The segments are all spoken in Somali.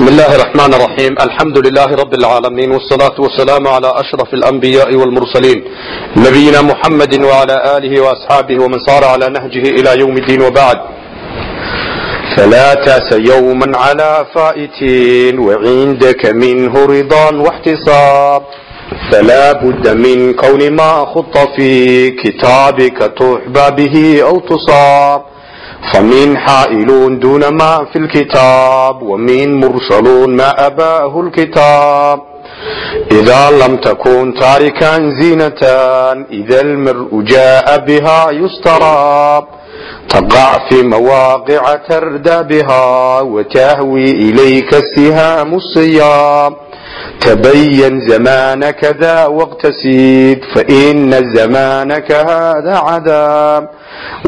بسم الله الرحمن الرحيم الحمد لله رب العالمين والصلاة والسلام على أشرف الأنبياء والمرسلين نبينا محمد وعلى آله وأصحابه ومن صار على نهجه إلى يوم الدين وبعد فلا تاس يوما على فائت وعندك منه رضا واحتصاب فلا بد من كون ما خط في كتابك تحبى به أو تصاب فمن حائل دون ما في الكتاب ومن مرسل ما أباه الكتاب إذا لم تكن تاركا زينة إذا المرء جاء بها يستراب تقع في مواقع تردى بها وتهوي إليك السهام الصيام تبين زمانك ذا واقتسد فإن زمانك هذا عذاب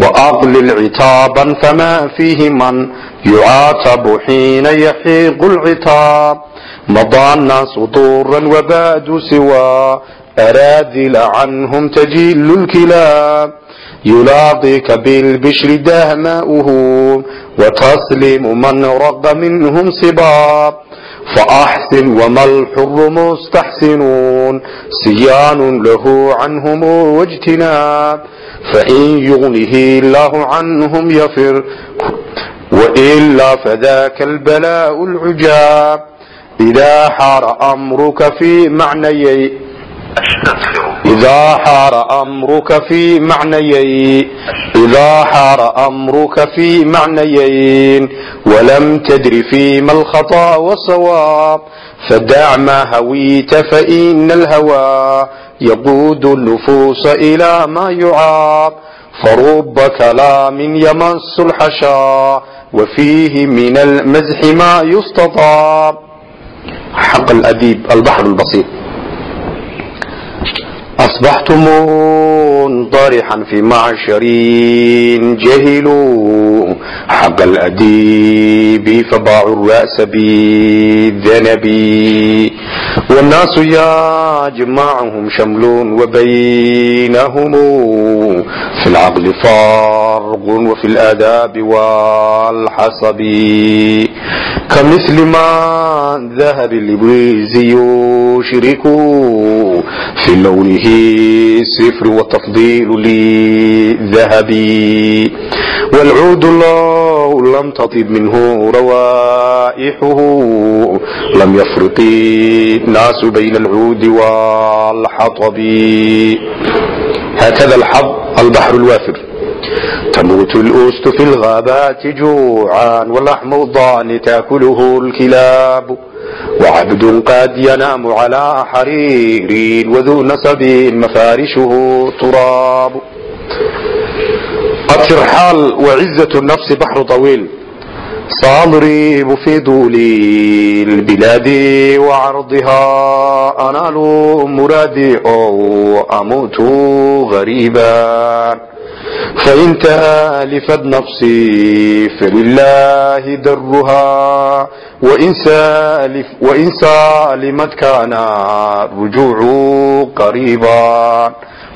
وأقلل عتابا فما فيه من يعاتب حين يحيق العتاب مضى الناس طورا وبادوا سوى أراذل عنهم تجل الكلاب يلاقيك بالبشر دهماؤه وتسلم من رق منهم صباب فأحسن وما الحر مستحسنون صيان له عنهم واجتناب فإن يغنه الله عنهم يفر وإلا فذاك البلاء العجاب إذا حار أمرك في معنيين إذا حار أمرك في معنيين إذا حار أمرك في معنيين ولم تدر فيما الخطأ والصواب فدع ما هويت فإن الهوى يقود النفوس إلى ما يعاب فرب كلام يمس الحشا وفيه من المزح ما يستطاب حق الأديب البحر البسيط أصبحتم ضرحا في معشر جهلوا حق الأديب فباعوا الرأس بالذنب والناس يجمعهم شمل وبينهم في العقل فارق وفي الآداب والحصب كمثل ما ذهب الإبريزي يشرك في لونه السفر والتفضيل للذهب والعود لو لم تطب منه روائحه لم يفرق الناس بين العود والحطب هكذا الحظ البحر الوافر تموت الأست في الغابات جوعا واللحم الضان تأكله الكلاب وعبد قد ينام على حرير وذو نسب مفارشه تراب الترحال وعزة النفس بحر طويل سأضرب في دولي البلاد وعرضها أنال مرادي أو أموت غريبا فإن تالفت نفسي فلله درها وإن, سالف وإن سالمت كان رجوع قريبا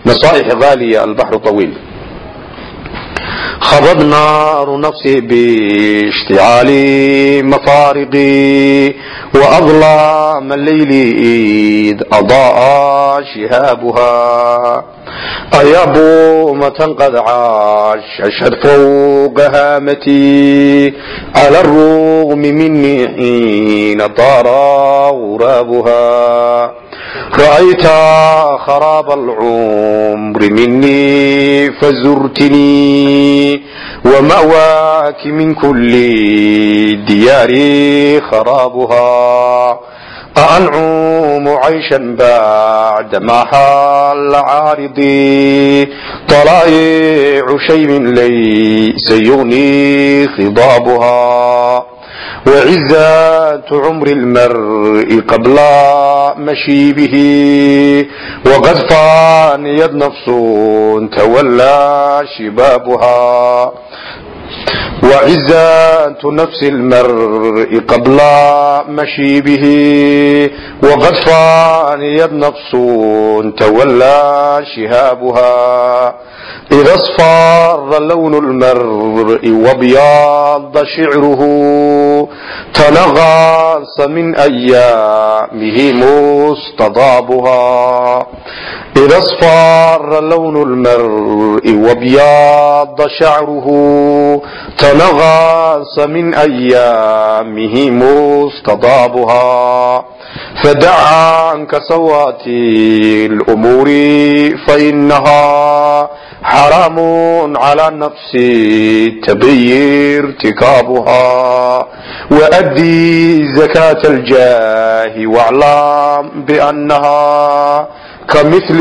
نصائح غالية البحر طويل خبض نار نفسي باشتعال مفارقي وأظلام الليل إذ أضاء شهابها أيا بومة قد عاشت فوق هامتي على الرغم مني حين طار غرابها رأيت خراب العمر مني فزرتني ومأواك من كل دياري خرابها أأنعم عيشا بعد ما حال عارضي طلائع شيب ليس يغني خضابها وعزة عمر المرء قبل مشيبه وقد فانيت نفس تولى شبابها وعزة نفس المرء قبل مشيبه وقد فانيت نفس تولى شهابها إذا اصفار لون المرء وابيض شعره تنغاس من أيامه مستضابها إذا اصفار لون المرء وبياض شعره تنغاص من أيامه مستضابها فدع عنك سواتي الأمور فإنها حرام على النفس تبي ارتكابها وأدي زكاة الجاه واعلم بأنها كمثل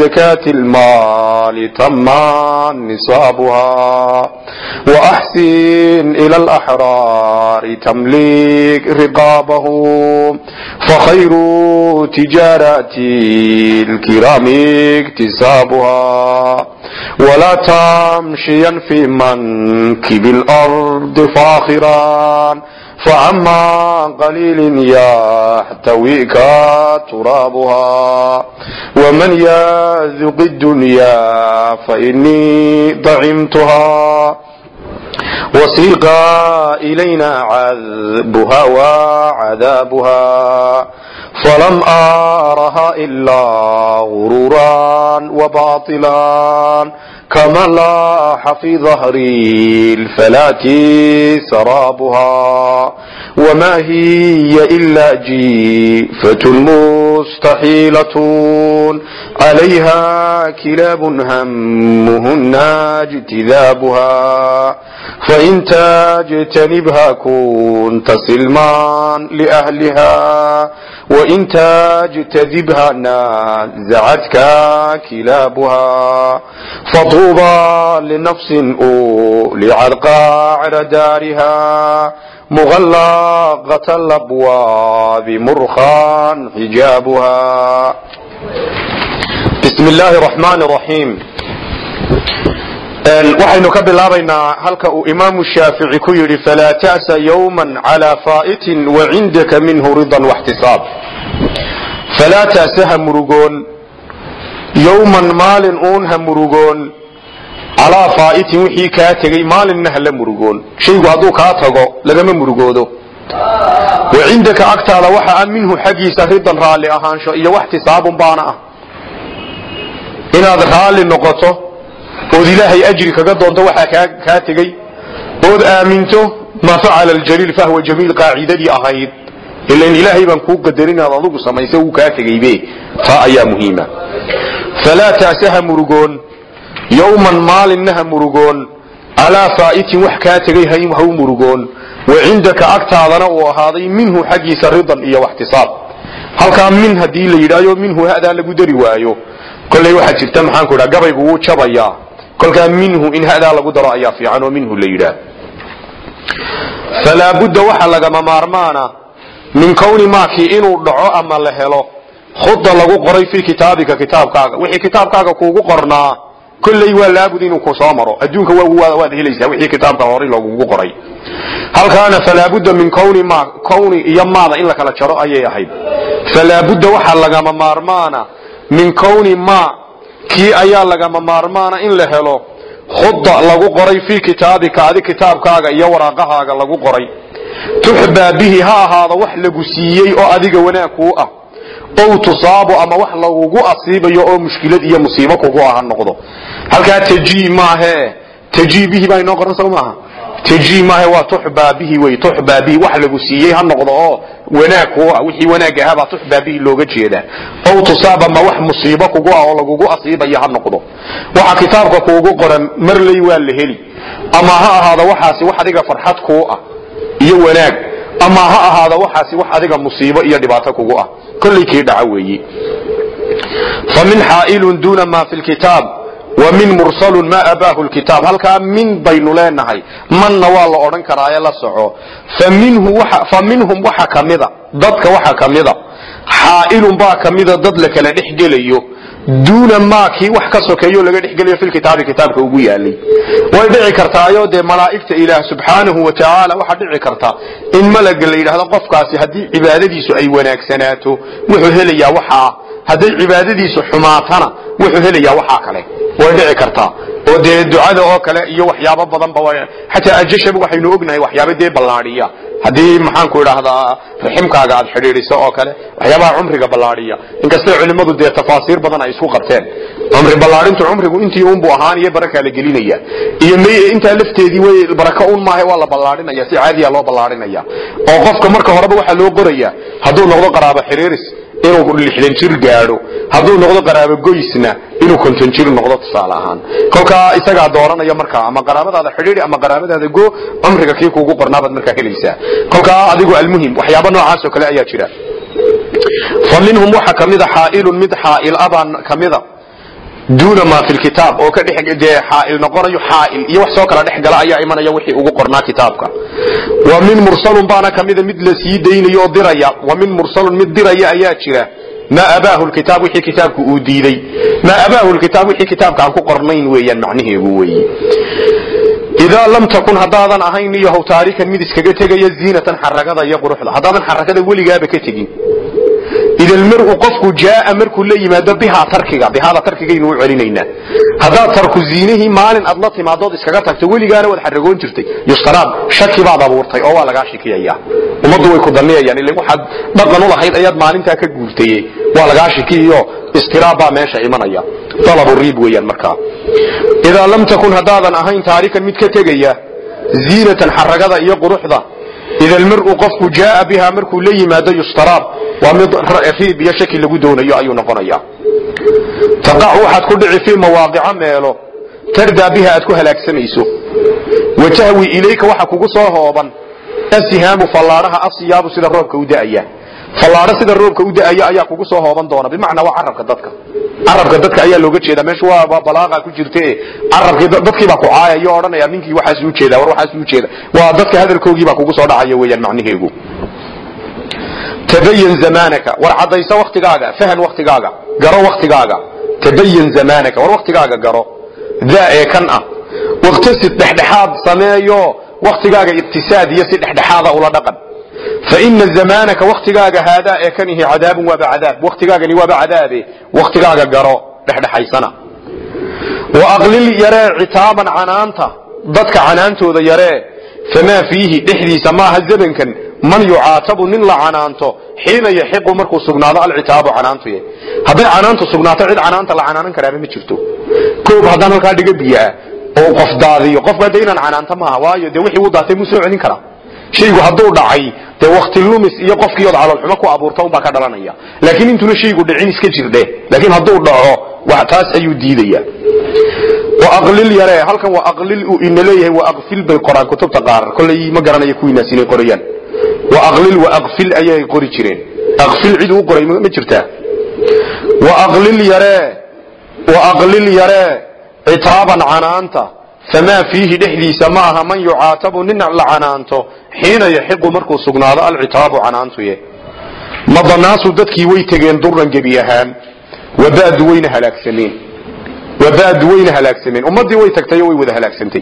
زكاة المال تما نصابها وأحسن إلى الأحرار تمليك رقابهم فخير تجارة الكرام اكتسابها ولا تمشيا في منكب الأرض فاخرا فعما عن قليل يحتويك ترابها ومن يذق الدنيا فإني طعمتها وسيق إلينا عذبها وعذابها فلم أرها إلا غرورا وباطلا كما لاح في ظهري الفلات سرابها وما هي إلا جيفة مستحيلة عليها كلاب همهن اجتذابها فإن تجتنبها كنت سلمان لأهلها وإن تجتذبها نازعتك كلابها فضل فطوبى لنفس أولعت قاعر دارها مغلقة الأبواب مرخا حجابها بسم الله الرحمن الرحيم waxaynu ka bilaabaynaa halka uu imaamu shaafici ku yidhi falaa ta'sa yowman calaa faa'itin wa cindaka minhu ridan waxtisaab falaa ta'sa ha murugoon yowman maalin uun ha murugoon calaa faa'itin wixii kaa tegey maalinna hala murugoon. Shaygu hadduu kaa tago lagama murugoodo. Wa cindaka agtaada waxa a minhu xaggiisa ridan raalli ahaansho iyo waxtisaabun baana ah. Inaad raalli noqoto ood ilaahay ajri kaga doonto waxaa kaa tegey ood aaminto maa facala aljaliil fahwa jamiil qaacidadii ahayd. Ilan ilaahay baan kuu qadarin inaad adigu samaysa wuu kaa tegeybe taa ayaa muhiima. Falaa taase ha murugoon yowman maalinna ha murugoon calaa faa'itin wax kaa tegey ha murugoon wa cindaka agtaadana uu ahaaday minhu xaggiisa ridan iyo waxtisaab halkaa min haddii la yidhaayo minhu hadaa lagu dari waayo kolley waxaa jirta maxaanku idhaa gabaygu wuu jabayaa kolkaa minhu in hadaa lagu daro ayaa fiican oo minhu la yidhaah falaa budda waxa lagama maarmaana min kowni maakii inuu dhaco ama la helo khuda lagu qoray fii kitaabika kitaabkaaga wixii kitaabkaaga kuugu qornaa kolley waa laabud inuu ku maro. Adduunka waad helaysaa wixii kitaabka hore loogugu qoray. Halkaana falaabudda min kowni iyo maada in la kala jaro ayay ahayd. Falaabudda waxa lagama maarmaana min kowni ma kii ayaa lagama maarmaana in la helo khuda lagu qoray fii kitaabika adi kitaabkaaga iyo waraaqahaaga lagu qoray. Tuxbaa bihi ha ahaado wax lagu siiyey oo adiga wanaag kuu ah ow tusaabu ama wax lagugu asiibayo oo mushkilad iyo musiibo kugu ah ha noqdo. Halkaa tajii maahe tajii bihi baa inoo qoran soo maaha? Tajii maahe waa tuxbaa bihi wey tuxbaa bihi wax lagu siiyey ha noqdo oo wanaag kuu ah wixii wanaag ahaabaa tuxbaa bihi looga jeedaa. Ow tusaab ama wax musiibo kugu ah oo lagugu asiibaya ha noqdo. Waxa kitaabka kuugu qoran marley waa la heli. Ama ha ahaado waxaasi wax adiga farxad kuu ah iyo wanaag ama ha ahaado waxaasi wax adiga musiibo iyo dhibaato kugu ah. Kolley dhaca weeyi. Famin xaa'ilun duuna ma fi lkitaab wa min mursalun ma abaahu lkitaab. Halkaa min baynu leenahay manna waa la odhan karaaye la soco. Fa minhum waxa kamida dadka waxa kamida xaa'ilun baa kamida dad la kala dhex gelayo duuna maa kii wax ka sokeeyo laga dhexgelayo fi kitaabi kitaabka ugu yaalay. Way dhici kartaayo dee malaa'igta ilaah subxaanahu wa tacaala waxaa dhici karta. In malaga la yidhaahdo qofkaasi haddii cibaadadiisu ay wanaagsanaato wuxuu helayaa waxaa hadday cibaadadiisu xumaatana wuxuu helayaa waxaa kale. Way dhici kartaa oo dee ducada oo kale iyo waxyaabo badanba xataa ajashaba waxaynu ognahay waxyaaba dee ballaadhiya haddii maxaanku idhaahdaa raximkaaga aad xidhiidhiso oo kale waxyaabaha cumriga ballaadhiya. Inkastoo culimmadu dee tafaasiir badan ay isku qabteen cumri ballaadhintu cumrigu intii unbu ahaan iyo barakaa la gelinaya. Iyo m intaa lafteedii wey baraka un maaha waa la ballaadhinaya si caadiya loo ballaadhinaya. Oo qofka marka horeba waxaa loo qoraya hadduu noqdo qaraabo xiriiris inuu lixdan jir gaadho. Hadduu noqdo qaraabo goysna inuu konton jir noqdo tusaale ahaan. Kolkaa isagaa dooranaya markaa ama qaraabadaada xidhiidi ama qaraabadaada go cumriga kii kuugu qornaabaad markaa helaysaa. Kolkaa adigu almuhim waxyaaba noocaasoo kale ayaa jira. Fa minhum waxaa kamida xaailun mid xaail abaan kamida duuna ma fi lkitaab oo ka dee xaail noqonayo xaail iyo wax soo kala dhex gala ayaa imanaya wixii ugu qornaa kitaabka. Wa min mursalun baana kamida mid la sii oo diraya wa min mursalun mid diraya ayaa jira maa abaahu lkitaab wixii kitaabku uu diiday. Maa abaahu lkitaab wixii kitaabka aan ku qornayn weeyaan macnaheegu weeye idaa lam takun haddaadan ahayn iyahow taarikan mid iskaga tegaya ziinatan xaragada iyo quruxda. Haddaadan xaragada weligaaba ka tegin almar'u qofku jaaa markuu la yimaado bihaa tarkiga bihaada tarkigaynu u celinaynaa. Haddaad tarku ziinihii maalin aad la timaadood iskaga tagto weligaana waad xaragoon jirtay. Yustaraab shaki baad abuurtay oo waa lagaa shikiyaya. Ummaddu way ku daniyayaan ila waxaad dhaqan u lahayd ayaad maalintaa ka guurtaye waa lagaa shikiyo istiraab baa meesha imanaya. Dalabu riib weeyaan markaa. Idaa lam takun haddaadan ahayn taarikan mid ka tegaya ziinatan xaragada iyo quruxda ida almar'u qofku jaaa biha markuu la yimaado yustaraab waa mid riib iyo shaki lagu doonayo ayuu noqonaya taqac waxaad ku dhici fii mawaaqica meelo. Tardaa biha aad ku halaagsamayso watahwi ilayka waxa kugu soo hooban. Asihaamu fallaadhaha asiyaabu sida roobka u da'aya fallaadho sida roobka u da'aya ayaa kugu soo hooban doona. Bimacnaa waa carabka dadka. Carabka dadka ayaa looga jeeda. Meesha waa balaaqa ku jirte. Carabkii dadkii baa ku caayaya o odhanaya ninkii waxaas u jeeda war waxaas u jeeda. Waa dadka hadalkoogii baa kugu soo dhacaya weeyaan macnaheegu tabayan zamaanaka war caddayso waktigaaga fahan waktigaaga garo waktigaaga tabayan zamaanaka war waktigaaga garo. Daa ee kan ah. Waktasid dhexdhexaad sameeyo. Waktigaaga ibtisaad iyo si dhexdhexaada ula dhaqan faina zamaanaka waktigaaga haadaa ee kanihi cadaabun waaba cadaab waktigaagani waaba cadaabe waktigaaga garo dhexdhexaysana wa aqlil yaree citaaban canaanta dadka canaantooda yaree famaa fiihi dhexdiisa maaha zamankan man yucaatabu nin la canaanto xiina yaxiqu markuu sugnaado alcitaabu canaantuye hadday canaantu sugnaato cid canaanta la canaanan karaaba ma jirto koob haddaan halkaa dhiga biyaa oo qof daadiyo qofka de inaan canaanta maaha waayo dee wixii uu daatay muu soo celin karaa shaygu hadduu dhacay dee wakti lumis iyo qofkii ood caloolxumo ku abuurta unbaa ka dhalanaya. Laakiin intuuna shaygu dhicin iska jirdhe laakiin hadduu dhaco taas ayuu diidaya. Waaqlil yare halkan waa aqlil uu ina leeyahay waa aqfil bay qoraan kutubta qaar. Kollay ma garanayo kuwiinaas inay qorayaan wa aqlil wa aqfil ayay qori jireen. Aqfil cid uu qoray ma jirtaa? Wa aqlil yare wa aqlil yare citaaban canaanta famaa fiihi dhexdiisa ma aha man yucaatabu nin la canaanto xiina yaxiqu markuu sugnaado alcitaabu canaantuye madanaasu dadkii way tegeen duran gebi ahaan wabaadu wayna halaagsameen wabaadu wayna halaagsameen ummadii way tagtay oo way wada halaagsantay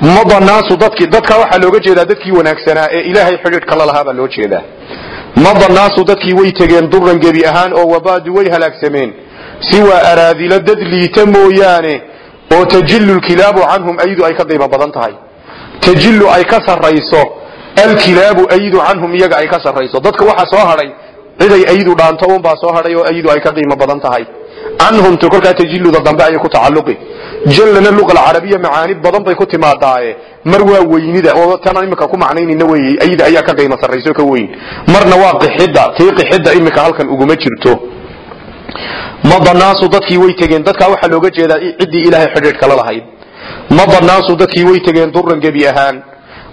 madanaasu dadkii dadka waxaa looga jeedaa dadkii wanaagsanaa ee ilaahay xidhiidhka la lahaa baa loo jeedaa madanaasu dadkii way tegeen duran gebi ahaan oo wabaadu way halaagsameen siwaa araadilo dad liita mooyaane oo tajilu lkilaabu canhum aydu ay ka qiimo badan tahay. Tajilu ay ka sarayso alkilaabu aydu canhum iyaga ay ka sarayso dadka waxa soo hadhay ciday aydu dhaanto unbaa soo hadhay oo aydu ay ka qiimo badan tahay. Canhumtu kolkaa tajiluda dambe ayay ku tacalluqi. Jallana luqa alcarabiya macaani badan bay ku timaadaaye. Mar waa weynida oo tanaan imika ku macnaynayna weeye ayda ayaa ka qiimo sarrayso ka weyn. Marna waa qixidda tii qixidda imika halkan uguma jirto madanaasu dadkii way tegeen. Dadkaa waxaa looga jeedaa ciddii ilaahay xidhiidhka la lahayd. Madanaasu dadkii way tegeen duran gebi ahaan.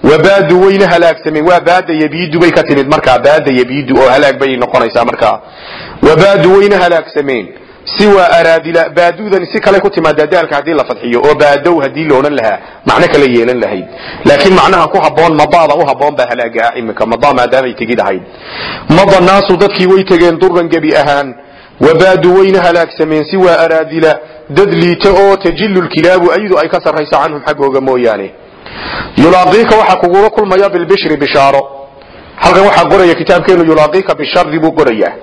Wabaadu wayna halaagsameen waa baada yabiidu bay ka timid markaa. Baada yabiidu oo halaag bay noqonaysaa markaa. Wabaadu wayna halaagsameen siwa araadila baadudan si kale ku timaadaa daalka haddii la fadxiyo oo baadow haddii la odhan lahaa macno kale yeelan lahayd. Laakiin macnaha ku haboon madaada u haboon baa halaaga ah iminka madaa maadaamay tegid ahayd madanaasu dadkii way tegeen duran gebi ahaan wabaadu wayna halaagsameen siwa araadila dad liita oo tajilu lkilaabu aydu ay ka sarrayso canhum xaggooga mooyaane yulaaqiika waxaa kugula kulmaya bilbishri bishaaro halkan waxaa qoraya kitaabkeenu yulaaqiika bishari buu qorayaa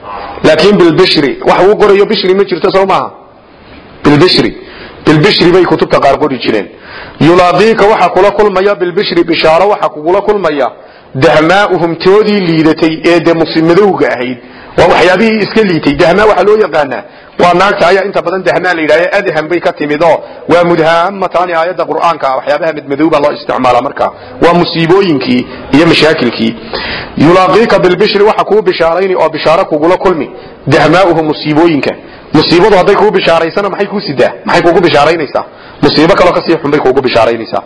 laakiin bilbishri wax uu qorayo bishri ma jirto soo maaha bilbishri bilbishri bay kutubta qaar qori jireen yulaaqiika waxa kula kulmaya bilbishri bishaaro waxa kugula kulmaya dahmaa'uhum toodii liidatay ee dee musimadowga ahayd waa waxyaabihii iska liitay. Dahmaa waxaa loo yaqaanaa. Waa naagta ayaa inta badan dahmaa la yidhahda adham bay ka timid oo waa mudhaamataani aayadda qur'aanka ah. Waxyaabaha madmadow baa loo isticmaala marka waa musiibooyinkii iyo mashaakilkii. Yulaaqiika bilbishri waxa kuu bishaarayni oo bishaaro kugula kulmi. Dahmaa'uhum musiibooyinka. Musiibadu hadday kuu bishaaraysana maxay kuu sidaa? Maxay kugu bishaaraynaysaa? Musiibo kaloo ka sii xun bay kugu bishaaraynaysaa.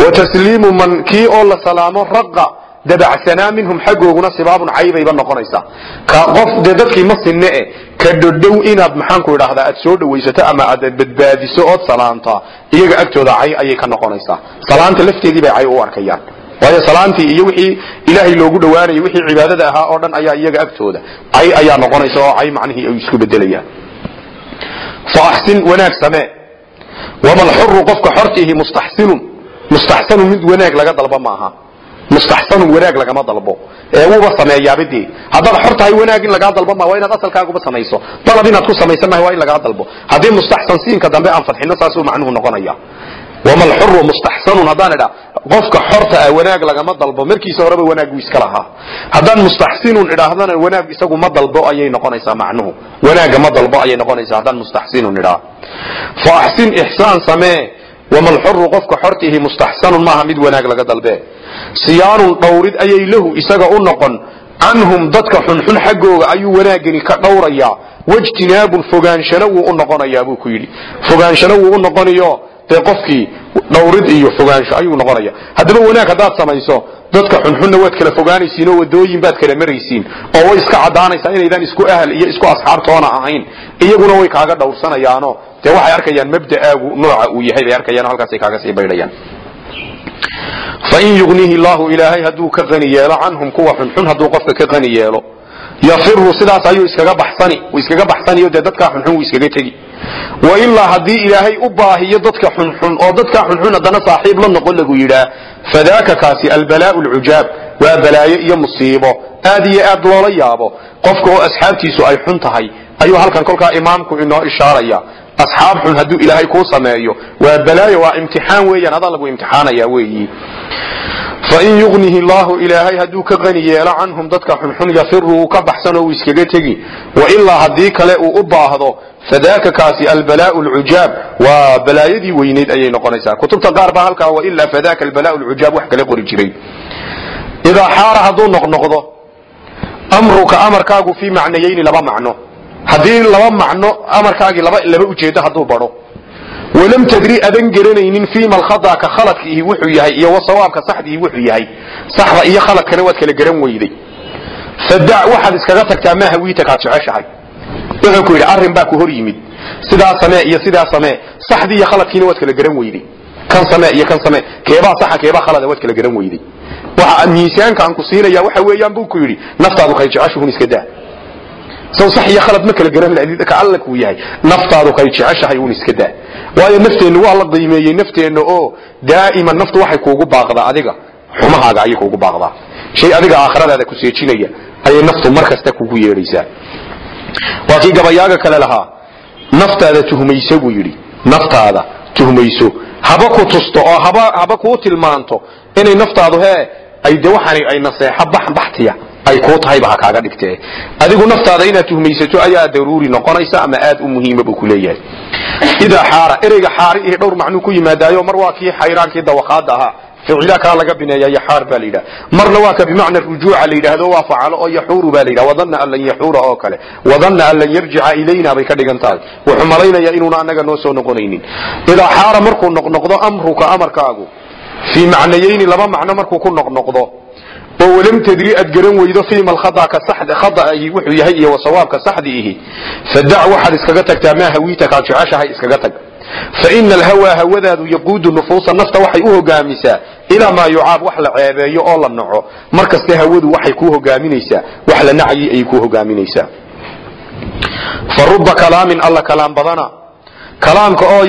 Wa man kii oo la salaamo raqa dabacsanaa minhum xaggooguna sibaabun caybayba noqonaysaa ka qof dee dadkii ma sinne e ka dhodhow inaad maxaanku idhaahdaa aad soo dhawaysato ama aad badbaadiso ood salaantaa iyaga agtooda cay ayay ka noqonaysaa salaanta lafteedii bay cay u arkayaan. Waayo salaantii iyo wixii ilaahay loogu dhowaanayay wixii cibaadada ahaa oo dhan ayaa iyaga agtooda. Cay ayaa noqonaysa oo cay macnihii ay isku bedelayaan fa axsin wanaag samee. Wamalxuru qofka xortiihi mustaxsinun. Mustaxsanun mid wanaag laga dalba maaha mustaxsanun wanaag lagama dalbo. Ee wuuba sameeyaabadee haddaad xor tahay wanaag in lagaa dalbo ma waa inaad asalkaaguba samayso. Dalab inaad ku samaysan mahay waa in lagaa dalbo. Haddii mustaxsan siinka dambe aan fadxino saasuu macnuhu noqonaya. Wamalxuru mustaxsanun haddaan idhaa qofka xorta ah wanaag lagama dalbo markiisa horeba wanaag buu iska lahaa. Haddaan mustaxsinun idhaahdana wanaag isagu ma dalbo ayay noqonaysaa macnuhu. Wanaagga ma dalbo ayay noqonaysaa haddaan mustaxsinun idhaa. Fa axsin ixsaan samee wamalxuru qofka xortiihi mustaxsanun maaha mid wanaag laga dalbe. Siyaanun dhowrid ayay lahu isaga u noqon. Canhum dadka xunxun xaggooga ayuu wanaagani ka dhowrayaa. Wajtinaabun fogaanshano wuu u noqonayaa buu ku yidhi. Fogaanshano wuu u noqonayo dee qofkii dhowrid iyo fogaansho ayuu noqonaya haddaba wanaag haddaad samayso dadka xunxunna waad kala fogaanaysiin oo wadooyin baad kala maraysiin oo way iska caddaanaysaa inaydaan isku ahal iyo isku asxaabtoona ahayn. Iyaguna way kaaga dhowrsanayaano dee waxay arkayaan mabda'aagu nooca uu yahay bay arkayaan oo halkaasay kaaga sii baydhayaan. Fain yugnihi llahu ilaahay hadduu ka qani yeelo canhum kuwa xunxun hadduu qofka ka qani yeelo yafiru sidaas ayuu iskaga baxsani iskaga baxsaniyo dee dadkaa xunxun wuu iskaga tegi. Wailaa haddii ilaahay u baahiyo dadka xunxun oo dadkaa xunxun haddana saaxiib la noqon lagu yidhaa fadaaka kaasi albalaa'u lcujaab waa balaayo iyo musiibo aad iyo aad loola yaabo. Qofka oo asxaabtiisu ay xun tahay ayuu halkan kolkaa imaamku inoo ishaaraya asxaab xun hadduu ilaahay kuu sameeyo. Waa balaayo waa imtixaan weeyaan adaa lagu imtixaanaya weeyi. Fain yugnihi llahu ilaahay hadduu ka qani yeelo canhum dadka xunxun yafiru uu ka baxsanoo uu iskaga tegi. Wailaa haddii kale uu u baahdo fadaaka kaasi albalaa'u lcujaab waa balaayadii weyneyd ayay noqonaysaa. Kutubta qaar baa halkaa wailaa fadaaka albalaa'u lcujaab wax kale qori jiray. Idaa xaara hadduu noqnoqdo amruka amarkaagu fii macnayayni laba macno haddii laba macno amarkaagii laba ujeedo hadduu badho walam tadri adan garanaynin fiima alkhada ka khaladkiihi wuxuu yahay iyo wasawaabka saxdiihi wuxuu yahay. Saxda iyo khaladkana waad kala garan weyday fadac waxaad iskaga tagtaa maa hawiita kaad jeceshahay. Wuxuu ku yidhi arrin baa ku hor yimid. Sidaa samee iyo sidaa samee saxdii iyo khaladkiina waad kala garan weyday kan samee iyo kan samee keebaa saxa keebaa khalada waad kala garan weyday waxa miisaanka aan ku siinaya waxa weeyaan buu ku yidhi naftaadu kay jeceshuhun iska daa saw sax iyo khalad ma kala garan lahayd ka alla kuu yahay. Naftaadu kay jeceshahay uun iska daa. Waayo nafteennu waa la qiimeeyey nafteenna oo daa'iman naftu waxay kuugu baaqdaa adiga. Xumahaaga ayay kuugu baaqdaa. Shay adiga aakhiradaada ku seejinaya ayay naftu mar kasta kugu yeedhaysaa waa kii gabayaaga kale lahaa. Naftaada tuhmayso buu yidhi. Naftaada tuhmayso. Haba ku tusto oo haba haba kuu tilmaanto inay naftaadu hee ay de waxaani ay naseexo bax baxtiya ay kuu tahayba ha kaaga dhigtee. Adigu naftaada inaad tuhmaysato ayaa daruuri noqonaysa ama aad u muhiima buu ku leeyahay. Idaa xaara ereyga xaari iyo dhowr macnuu ku yimaadaayo mar waa kii xayraankii dawaqaada ahaa. Ficila kaa laga bineeya yaxaar baa la yidhaha. Marna waa ka bimacna rujuuca la yidhaahdo waa facalo oo yaxuuru baa la yidhaha. Wadanna an lan yaxuura oo kale. Wadanna an lan yarjica ilayna bay ka dhigan tahay. Wuxuu malaynayaa inuuna anaga noo soo noqonaynin. Idaa xaara markuu noqnoqdo amruka amarkaagu fii macnayayni laba macno markuu ku noqnoqdo oo walam tadri aad garan weydo fiima khada'ahi wuxuu yahay iyo wasawaabka saxdiihi fadac waxaad iskaga tagtaa maa hawiita kaad jeceshahay iskaga tag. Faina alhawaa hawadaadu yaquudu nufuusa nafta waxay u hogaamisaa ilaa maa yucaab wax la ceebeeyo oo la naco mar kaste hawadu waxay kuu hogaaminaysaa wax la nacyi ayay kuu hogaaminaysaa fa ruba kalaamin alla kalaam badana kalaamka oo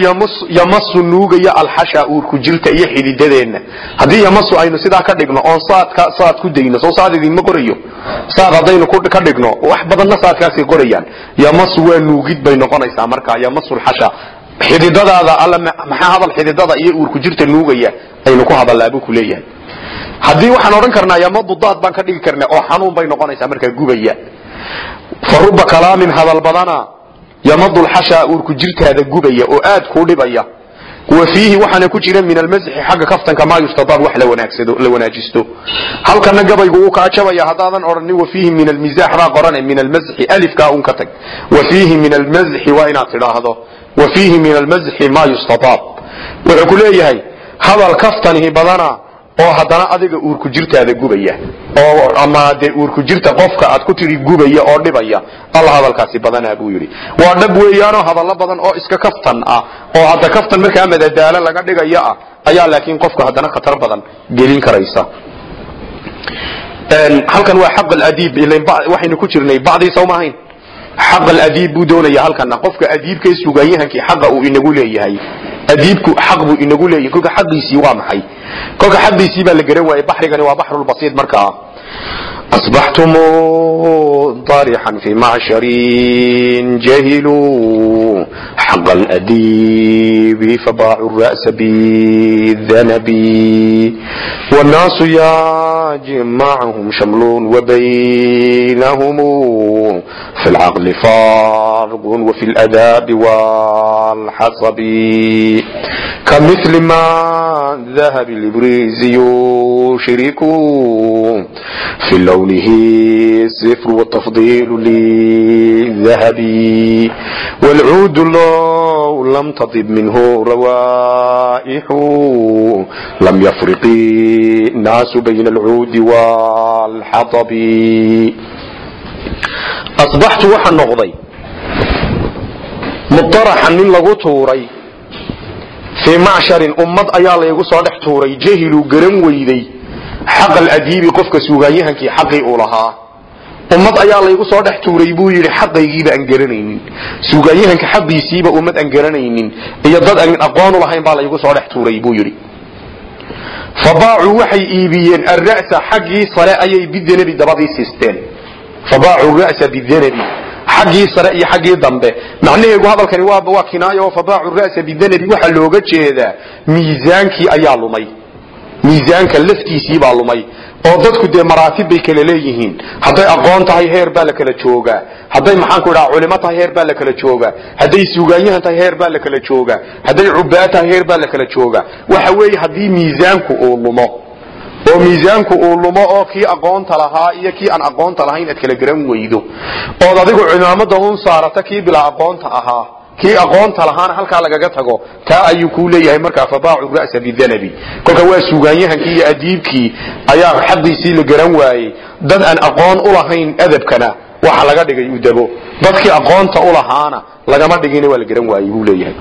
yamasu nuugaya alxasha uurku jirta iyo xididadeenna. Haddii yamasu aynu sidaa ka dhigno oon saadka saad ku dayno soo saad idinma qorayo? Saad haddaynu ka dhigno wax badanna saadkaasay qorayaan. Yamasu waa nuugid bay noqonaysaa markaa yamasu lxasha xididadaada alla maxaa hadal xididada iyo uurku jirta nuugaya aynu ku hadallaa buu ku leeyahay. Haddii waxaan odhan karnaa yamadu daad baan ka dhigi karna oo xanuun bay noqonaysaa markaa gubaya. Fa ruba kalaamin hadal badana yamadu lxashaa uurku jirtaada gubaya oo aad kuu dhibaya. Wa waxaana ku jira min almasxi xagga kaftanka maa yustadaab wax la wanaajisto. Halkana gabaygu uu kaa jabaya haddaadan odhanin wa fiihi min almizaax baa qorane min almasxi alifkaa un ka tag. Wa fiihi min almasxi waa inaad tidhaahdo. Wa fiihi min almasxi maa yustadaab wuxuu ku leeyahay hadal kaftanihi badana oo haddana adiga uurku jirtaada gubaya oo ama dee uurku jirta qofka aad ku tidhi gubaya oo dhibaya alla hadalkaasi badanaa buu yidhi. Waa dhab weeyaanoo hadallo badan oo iska kaftan ah oo hadda kaftan markaa madadaalo laga dhigaya ah ayaa laakiin qofka haddana khatar badan gelin karaysa. Halkan waa xaq aladiib waxaynu ku jirnay bacdii sawma ahayn. Xaq aladiib buu doonaya halkana qofka adiibka ee sugaanyahankii xaqa uu inagu leeyahay adiibku xaq buu inagu leeyahay. Kolka xaqiisii waa maxay? Kolka xaqiisii baa la garan waayey. Baxrigani waa baxrulbasiid markaa أصبحتم طارحا في معشر جهلوا حق الأديب فباعوا الرأس بالذنب والناس يجمعهم شمل وبينهم في العقل فارق وفي الأداب والحصب كمثل ما ذهب الإبريز يشرك في لونه الصفر والتفضيل للذهب والعود لو لم تطب منه روائح لم يفرق الناس بين العود والحطب أصبحت وحا نغضي مطرحا من لغو توري fii macsharin ummad ayaa laygu soo dhex tuuray. Jahiluu garan weyday. Xaq aladiibi qofka suugaanyahankii xaqii uu lahaa. Ummad ayaa laygu soo dhex tuuray buu yidhi xaqaygiiba aan garanaynin. Suugaanyahanka xaqiisiiba ummad aan garanaynin. Iyo dad aan aqoonu lahayn baa laygu soo dhex tuuray buu yidhi. Fabaacuu waxay iibiyeen ara'sa xaggii sare ayay bidanabi dabadii siisteen fabaacuu ra'sa bidanabi xaggii sare iyo xaggii dambe. Macnaheegu hadalkani waaba waa kinaayo oo fabaacu ra'sa bidanabi waxaa looga jeedaa miisaankii ayaa lumay. Miisaanka laftiisii baa lumay oo dadku dee maraatib bay kala leeyihiin. Hadday aqoon tahay heer baa la kala joogaa. Hadday maxaanku idhaha culimo tahay heer baa la kala joogaa. Hadday suugaanyahan tahay heer baa la kala joogaa. Hadday cubaa tahay heer baa la kala joogaa. Waxa weeye haddii miisaanku uu lumo oo miisaanku uu lumo oo kii aqoonta lahaa iyo kii aan aqoonta lahayn aad kala garan weydo. Ood adigu cimaamada un saarata kii bilaa aqoonta ahaa kii aqoonta lahaana halkaa lagaga tago taa ayuu kuu leeyahay markaa fabaacu ra'sa bidanabi. Kolka waa suugaanyahankii iyo adiibkii ayaa xaqiisii la garan waayey. Dad aan aqoon u lahayn adabkana waxa laga dhigay uu dabo. Dadkii aqoonta u lahaana lagama dhigina waa la garan waayey buu leeyahay.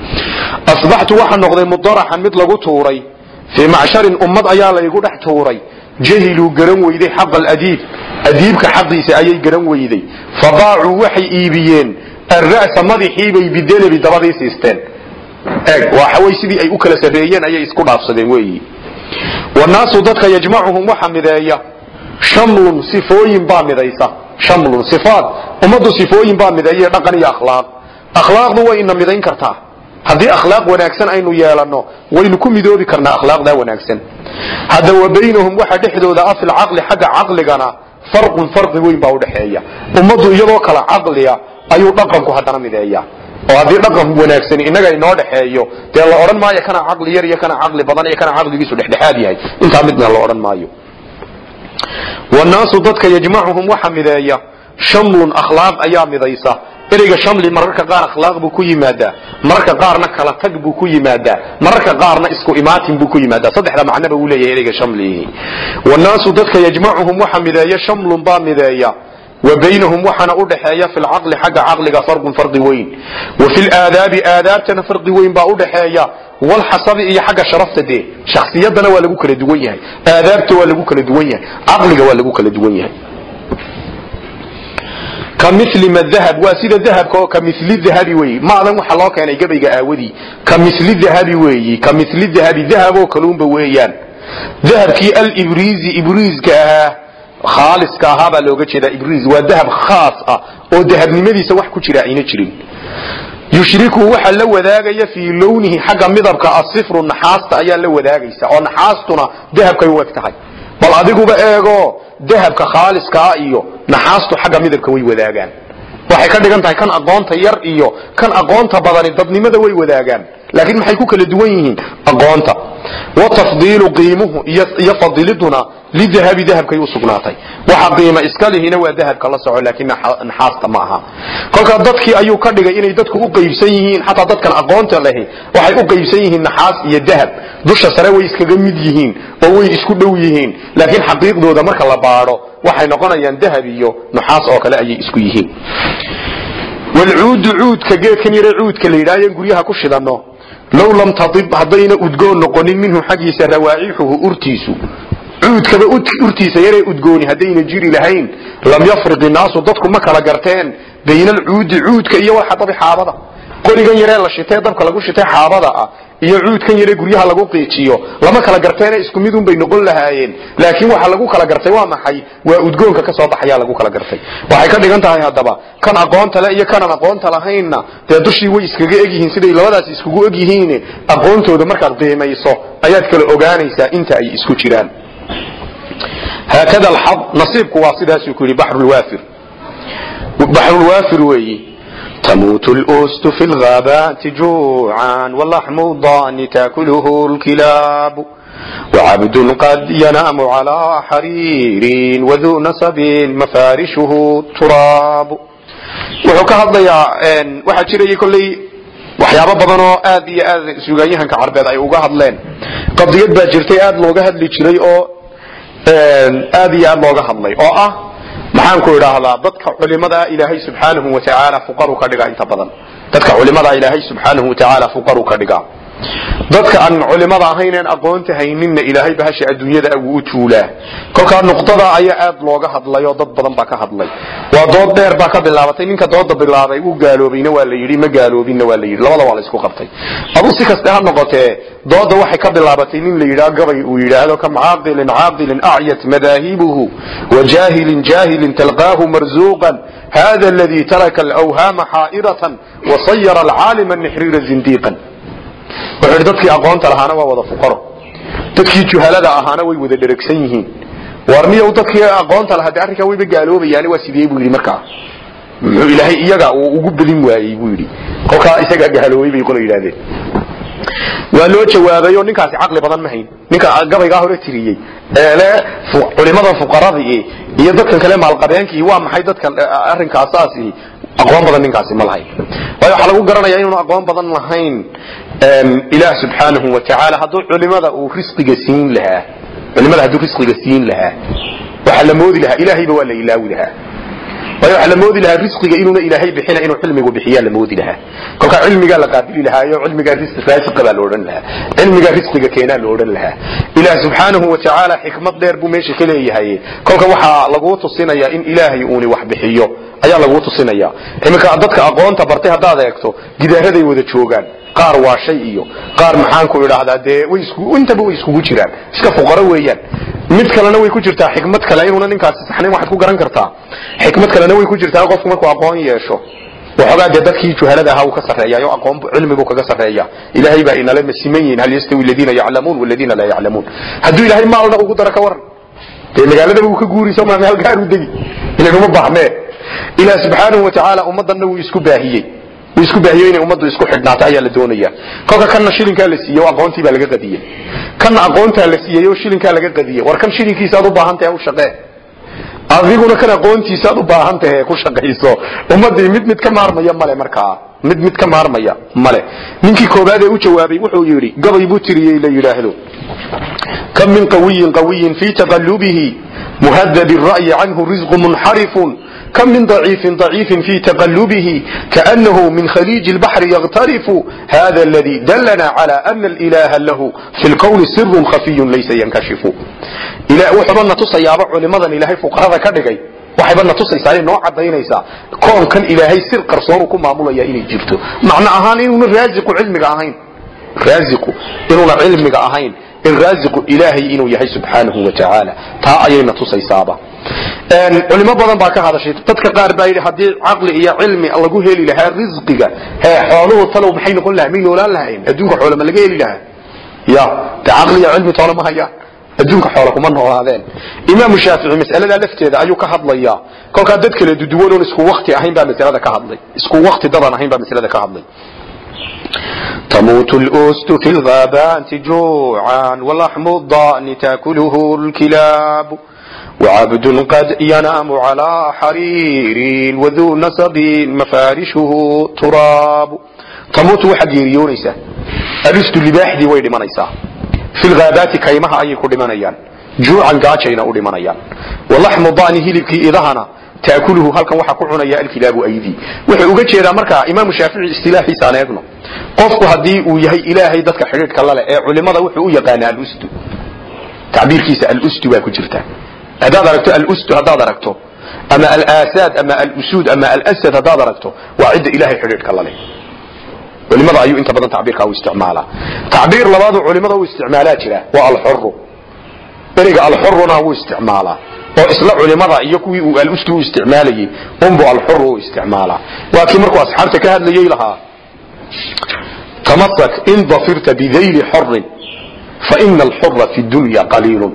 Asbaxtu waxa noqday mudaraxan mid lagu tuuray fii macsharin ummad ayaa laygu dhex tuuray. Jahiluu garan weyday xaqa aladiib adiibka xaqiisa ayay garan weyday. Fabaacuu waxay iibiyeen. Arra'sa madaxiibay bidanabi dabadii siisteen. Eeg waxawey sidii ay u kala sarreeyeen ayay isku dhaafsadeen weeyi. Wanaasu dadka yajmacuhum waxa mideeya. Shamlun sifooyin baa midaysa. Shamlun sifaad ummaddu sifooyin baa mideeya dhaqan iyo akhlaaq. Akhlaaqdu way ina midayn kartaa haddii akhlaaq wanaagsan aynu yeelanno waynu ku midoobi karnaa akhlaaqdaa wanaagsan. Hadda wa baynahum waxa dhexdooda ah filcaqli xagga caqligana farqun farqi weyn baa udhaxeeya ummaddu iyadoo kala caqliya ayuu dhaqanku haddana mideeya oo haddii dhaqan wanaagsan inaga inoo dhexeeyo dee la odhan maayo kana caqli yar iyo kana caqli badan iyo kana caqligiisu dhexdhexaad yahay. Intaa midna la odhan maayo. Wanaasu dadka yajmacuhum waxa mideeya shamlun akhlaaq ayaa midaysa ereyga shamli mararka qaar akhlaaq buu ku yimaadaa. Mararka qaarna kala tag buu ku yimaadaa. Mararka qaarna isku imaatin buu ku yimaadaa. Saddexda macnoba uu leeyahay ereyga shamlihi wannaasu dadka yajmacuhum waxa mideeya shamlun baa mideeya. Wa baynahum waxaana u dhaxeeya fi lcaqli xagga caqliga farqun farqi weyn. Wa fi laadaabi aadaabtana farqi weyn baa u dhaxeeya. Walxasabi iyo xagga sharafta dee shakhsiyadana waa lagu kala duwan yahay. Aadaabta waa lagu kala duwan yahay. Caqliga waa lagu kala duwan yahay ka mili madahab waa sida dahabka oo ka mili dahabi weeye maadan waxa loo keenay gabayga aawadii ka mili dahabi weeye ka mili dahabi dahaboo kaluunba weeyaan. Dahabkii alibriizi ibriiska ahaa khaaliska ahaa baa looga jeedaa ibriis waa dahab khaas ah oo dahabnimadiisa wax ku jira ayna jirin. Yushriku waxa la wadaagaya fii lownihi xagga midabka asifru naxaasta ayaa la wadaagaysa oo naxaastuna dahabkay u eg tahay bal adiguba eego dahabka khaaliskaa iyo naxaastu xagga midabka way wadaagaan. Waxay ka dhigan tahay kan aqoonta yar iyo kan aqoonta badani dadnimada way wadaagaan. Laakiin maxay ku kala duwan yihiin? Aqoonta watafdiilu qiimuhu iyo fadiliduna lidahabi dahabkay u sugnaatay. Waxa qiima iska lihina waa dahabka la soco laakiin naxaasta ma aha. Kolkaa dadkii ayuu ka dhigay inay dadku u qaybsan yihiin xataa dadkan aqoonta lahi waxay u qaybsan yihiin naxaas iyo dahab. Dusha sare way iskaga mid yihiin oo way isku dhow yihiin laakiin xaqiiqdooda marka la baadho waxay noqonayaan dahab iyo naxaas oo kale low lam tadib haddayna udgoon noqonin minhu xaggiisa rawaaixuhu urtiisu cuudkaba urtiisa yaree udgooni haddayna jiri lahayn lam yafriq inaasu dadku ma kala garteen bayna alcuudi cuudka iyo walxadabi xaabada qorigan yaree la shitee dabka lagu shitay xaabada ah iyo cuudkan yaree guryaha lagu qiijiyo. Lama kala garteene isku midun bay noqon lahaayeen. Laakiin waxa lagu kala gartay waa maxay? Waa udgoonka ka soo baxayaa lagu kala gartay. Waxay ka dhigan tahay haddaba kan aqoonta le iyo kanan aqoonta lahaynna dee dushii way iskaga egyihiin siday labadaas iskugu egyihiin aqoontooda markaad qiimayso ayaad kala ogaanaysaa inta ay isku jiraan. Haakada alxad nasiibku waa sidaasuu ku yidhi baxrulwaafir baxrulwaafir weeyi تموت الأست في الغابات جوعا واللحم الضان تأكله الكلاب وعبد قد ينام على حرير وذو نسب مفارشه التراب wuxuu ka hadlayaa waxaa jirayay kolley waxyaabo badan oo aad iyo aad sugaanyahanka carbeed ay uga hadleen qadiyad baa jirtay aad looga hadli jiray oo aad iyo aad looga hadlay oo ah maxaan ku idhaahdaa dadka culimada ilaahay subxaanahu watacaala fuqaru ka dhiga inta badan. Dadka culimada ilaahay subxaanahu watacaala fuqaru ka dhiga dadka aan culimada ahayneen aqoonta hayninna ilaahay bahasha adduunyada wuu u tuulaa. Kolkaa nuqdada ayaa aad looga hadlay oo dad badan baa ka hadlay. Waa dood dheer baa ka bilaabatay. Ninka dooda bilaabay uu gaaloobayna waa la yidhi ma gaaloobinna waa la yidhi. Labada waa la isku qabtay. Aduu si kaste ha noqotee dooda waxay ka bilaabatay nin la yidhaah gabay uu yidhaahdo kam caaqilin caaqilin acyat madaahibuhu wajaahilin jaahilin talqaahu marzuuqan. Hada aladii taraka alawhaama xaa'iratan wasayara alcaalima nixriira zindiiqan wuxuu dadkii aqoonta lahaana waa wada fuqaro dadkii juhalada ahaana way wada dheregsan yihiin. War miyow dadkii aqoonta lahaa dee arrinkaa wayba gaaloobayaani waa sidee buu yidhi markaa muxuu ilaahay iyaga uu ugu belin waayey buu yidhi. Kolkaa isagaa gaaloobay bay qola yidhahdeen waa loo jawaabay oo ninkaasi caqli badan ma ninka gabaygaa hore tiriyey. Eele culimada fuqaradii iyo dadkan kale maalqabeenkii waa maxay dadkan arrinkaasaasi aqoon badan ninkaasi ma lahayn waayo waxaa lagu garanayaa inuuna aqoon badan lahayn ilaah subxaanahu wa tacaala hadduu culimada uu risqiga siin lahaa culimada hadduu risqiga siin lahaa waxaa la moodi lahaa ilaahayba waa la ilaawi lahaa waayo waxaa la moodi lahaa risqiga inuuna ilaahay bixina inuu cilmigu bixiyaa la moodi lahaa kolkaa cilmigaa la qaabili lahaayo cilmigaa raasiqa baa la odhan lahaa cilmigaa risqiga keenaa la odhan lahaa ilaah subxaanahu wa tacaala xikmad dheer buu meesha ka leeyahay kolka waxaa laguu tusinayaa in ilaahay uuni wax bixiyo ayaa laguu tusinaya iminka dadka aqoonta bartay haddaad eegto gidaaraday wada joogaan qaar waa shay iyo qaar maxaanku idhaahdaa dee intaba way iskugu jiraan. Iska fuqaro weeyaan. Mid kalena way ku jirtaa xikmad kale inuuna ninkaasi saxnayn waxaad ku garan kartaa. Xikmad kalena way ku jirtaa qofku markuu aqoon yeesho. Waxoogaa dee dadkii juhalada ahaa uu ka sarreeyayo aqoon cilmigu kaga sarreeya ilaahay baa inala masiman yihiin hal yastawi aladiina yaclamuun waladiina laa yaclamuun. Hadduu ilaahay maalna ugu daro ka waran dee magaaladaba uu ka guuriso ma meel gaar u degi. Ilan uma baahnee ilaah subxaanahu wa tacaala ummaddanna wuu isku baahiyey isku baahiyo inay ummaddu isku xidhnaato ayaa la doonaya kolka kanna shilinkaa la siiyey oo aqoontii baa laga qadiyey. Kanna aqoontaa la siiyey oo shilinkaa laga qadiyey. War kan shilinkiisaad u baahan tahay u shaqee. Adiguna kan aqoontiisaad u baahan tahay ku shaqayso ummadii mid mid ka maarmaya male markaa mid mid ka maarmaya male. Ninkii koobaad ee u jawaabay wuxuu yidhi gabay buu tiriyey la yidhaahdo. Kam min qawiyin qawiyin fii taqallubihi muhadabi الra'yi canhu rizqu munxarifun كم من ضعيف ضعيف في تقلبه كأنه من خليج البحر يغترف هذا الذي دلنا على أن الإله له في الكون سر خفي ليس ينكشف إلى وحبنا تصيابع لماذا إلهي فقرة كدقي waxayba tusaysaa noo cadaynaysaa koonkan ilaahay sir qarsoon ku maamulaya inay jirto macna ahaan inuuna raasiqu cilmiga ahayn raasiqu inuuna cilmiga ahayn raasiqu ilaahay inuu yahay subxaanahu wa tacaala taa ayayna tusaysaaba. Culimo badan baa ka hadashay dadka qaar baa yidhi haddii caqli iyo cilmi lagu heli lahaa risqiga hee xooluhu talow maxay noqon lahaa? May noolaan lahayn? Adduunka xoola ma laga heli lahaa? Ya de caqli iyo cilmi toona ma hayaan adduunka xoola kuma noolaadeen imaamu shaafici mas'aladaa lafteeda ayuu ka hadlayaa. Kolkaa dad kale duduwan oon isku wakti ahayn baa masalada ka hadlay. Isku wakti dadan ahayn baa masalada ka hadlay. تموت الأسد في الغابات جوعا ولحم الضأن تأكله الكلاب وعبد قد ينام على حرير وذو نسب مفارشه تراب تموت وحد يريونيسا الأسد لباحدي ويد منيسا في الغابات كيمها أي كل منيان جوعا قاچينا أولي منيان ولحم الضأن هلبكي إذهنا taakuluhu halkan waxaa ku cunaya alkilaabu aydii wuxuu uga jeedaa markaa imaamu shaafici istilaaxiisa aan eegno qofku haddii uu yahay ilaahay dadka xidhiidhka lale ee culimada wuxuu u yaqaana alustu. Tacbiirkiisa alustu baa ku jirta. Haddaad aragto alustu haddaad aragto. Ama alaasaad ama alusuud ama alasad haddaad aragto waa cidda ilahay xidhiidhka lale culimada ayuu inta badan tacbiirkaa u isticmaalaa. Tacbiir labaadu culimada u isticmaalaa jira waa alxuru ereyga alxuruna wuu isticmaalaa oo isla culimada iyo kuwii uu alustu u isticmaalayay unbu alxur u isticmaalaa waa kii markuu asxaabta ka hadlayay lahaa tamasak in dafirta bidayli xorin faina alxura fi dunya qaliilun.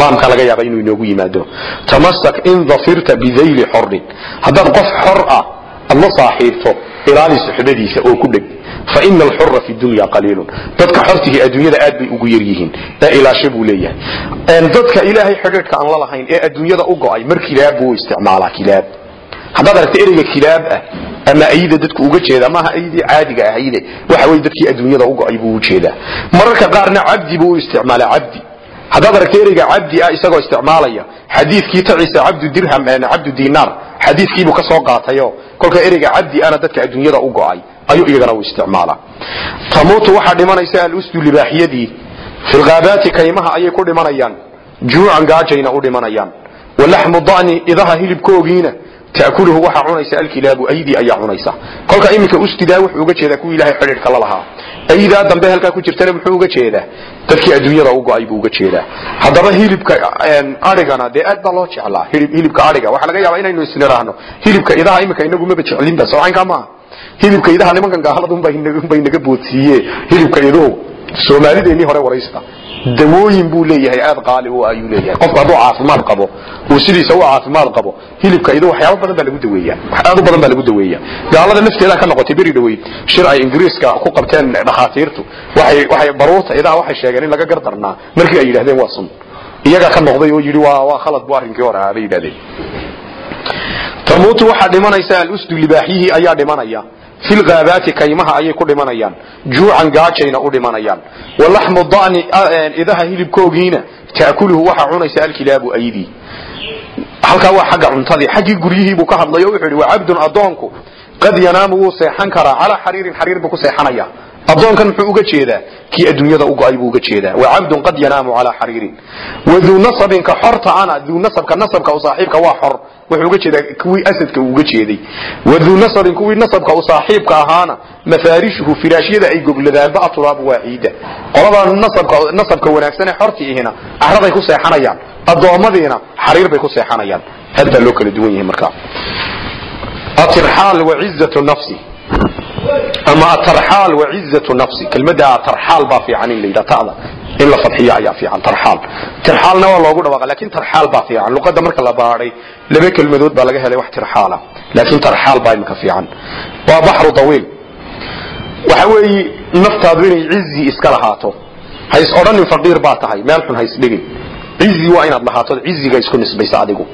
Laamka laga yaaba inuu inoogu yimaado tamasak in dafirta bidayli xorin haddaad qof xor ah aad la saaxiibto ilaali suxbadiisa oo ku dheg faina alxura fi dunya qaliilun dadka xortihi adduunyada aad bay ugu yar yihiin ee ilaasho buu leeyahay. Dadka ilaahay xidhiidhka aan la lahayn ee adduunyada u go'ay mar kilaab buu isticmaalaa kilaab. Haddaad aragto ereyga kilaab ah ama ayida dadku uga jeeda maaha ayidii caadiga ahayde waxa weye dadkii adduunyada u go'ay buu u jeedaa. Mararka qaarna cabdi buu u isticmaalaa cabdi. Haddaad aragto ereyga cabdi ah isagoo isticmaalaya xadiidkii tacisa cabdu dirham cabdu dinaar xadiidkiibuu ka soo qaatayo kolka ereyga cabdi ana dadka adduunyada u go'ay ayuu iyagana u isticmaalaa. Tamuutu waxaa dhimanaysa alusdu libaaxyadii fi lghaabaati kaymaha ayay ku dhimanayaan. Juucan gaajayna u dhimanayaan. Walaxmu da'ni idaha hilibkoogiina taakuluhu waxaa cunaysa alkilaabu aydii ayaa cunaysa. Kolka iminka ustidaa wuxuu uga jeedaa kuwii ilahay xidhiidhka la lahaa. Aydaa dambe halkaa ku jirtana muxuu uga jeedaa. Dadkii adduunyada u go'ay buu uga jeedaa. Haddaba hilibka arigana dee aad baa loo jeclaa hilibka ariga. Waxaa laga yaabaa inaynu isniraahno hilibka idaha iminka inagu maba jeclinba socaynkaa maaha hilibka idaha nimankan gaaladunbay naga boodsiiye hilibka iduhu soomaalideenii hore waraysta. Dawooyin buu leeyahay aad qaali u ayuu leeyahay. Qofku hadduu caafimaad qabo uu sidiisa u caafimaad qabo hilibka iduhu waxyaabo badan baa lagu daweeya wax u badan baa lagu daweeya gaalada nafteeda ka noqotay beri dhaweyd shir ay ingiriiska ku qabteen dhakhaatiirtu. Waxay waxay baruurta idaha waxay sheegeen in laga gardarnaa. Markii ay yidhahdeen waa sun. Iyaga ka noqday oo yidhi waa waa khalad buu arrinkii hore ahaa bay yidhahdeen tamuutu waxaa dhimanaysa alusdu libaaxyihii ayaa dhimanaya. Fi lghaabaati kaymaha ayay ku dhimanayaan. Juucan gaajayna u dhimanayaan. Walaxmu da'ni idaha hilibkoogiina taakuluhu waxaa cunaysa alkilaabu aydii halkaa waa xagga cuntadii. Xaggii guryihii buu ka hadlayo wuxuu yidhi wacabdun addoonku qad yanaamu wuu seexan karaa calaa xariirin xariir buu ku seexanaya addoonkan muxuu uga jeedaa kii adduunyada u go'ay buu uga jeedaa. Wacabdun qad yanaamu calaa xariirin. Waduu nasabin ka xorta ana duu nasabka nasabka u saaxiibka waa xor. Wuxuu uga jeedaa kuwii asadka uu uga jeeday. Waduu nasabin kuwii nasabka u saaxiibka ahaana mafaarishuhu firaashyada ay gogladaanba aturaabu waa ciida qolada nasabka nasabka wanaagsan ee xorti ihina caraday ku seexanayaan. Addoommadiina xariir bay ku seexanayaan. Had baa loo kala duwan yahay markaa. Atirxaal wacizatu nafsi ama atarxaal wacizatu nafsi. Kelmadda tarxaal baa fiican in la yidhaha ta'da in la fadxiyo ayaa fiican tarxaal. Tirxaalna waa loogu dhawaaqa laakiin tarxaal baa fiican. Luqadda marka la baadhay laba kelmadood baa laga helay wax tirxaala laakiin tarxaal baa imika fiican. Waa baxru dawiil. Waxa weeye naftaadu inay cizi iska lahaato. Ha is odhanin faqiir baa tahay meel xun ha isdhigin cizi waa inaad lahaato ciziga isku nisbaysa adigu.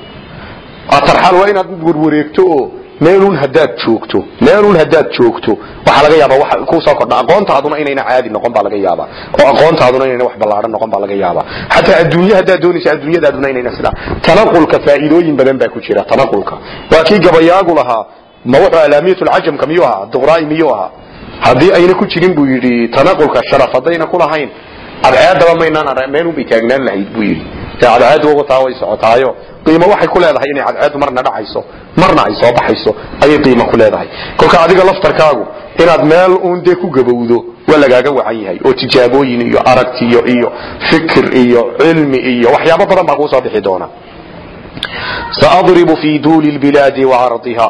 Tarxaal waa inaad warwareegto oo meelun hadaad joogto meelun hadaad joogto waxaa laga yaabaa waxa ku soo kordha. Aqoontaaduna inayna caadi noqon baa laga yaabaa. Oo aqoontaaduna inayna wax ballaaran noqon baa laga yaabaa. Xataa adduunye haddaad doonaysa adduunyadaaduna inayna sidaa tanaqulka faa'iidooyin badan baa ku jira tanaqulka. Waa kii gabayaagu lahaa ma wuxuu alaamiyatu lcajamka miyuu ahaa duqraa'i miyuu ahaa? Haddii ayna ku jirin buu yidhi tanaqulka sharaf haddayna ku lahayn adceedaba maynaan meelun bay taagnaan lahayd buu yidhi cadceedu wataa way socotaayo qiimo waxay ku leedahay inay cadceedu marna dhacayso marna ay soo baxayso ayay qiimo ku leedahay. Kolka adiga laftarkaagu inaad meel uun dee ku gabowdo waa lagaaga wacan yahay oo tijaabooyin iyo aragti iyo fikir iyo cilmi iyo waxyaabo badan baa kuu soo bixi doona. Saadribu fii duuli bilaadi wacardiha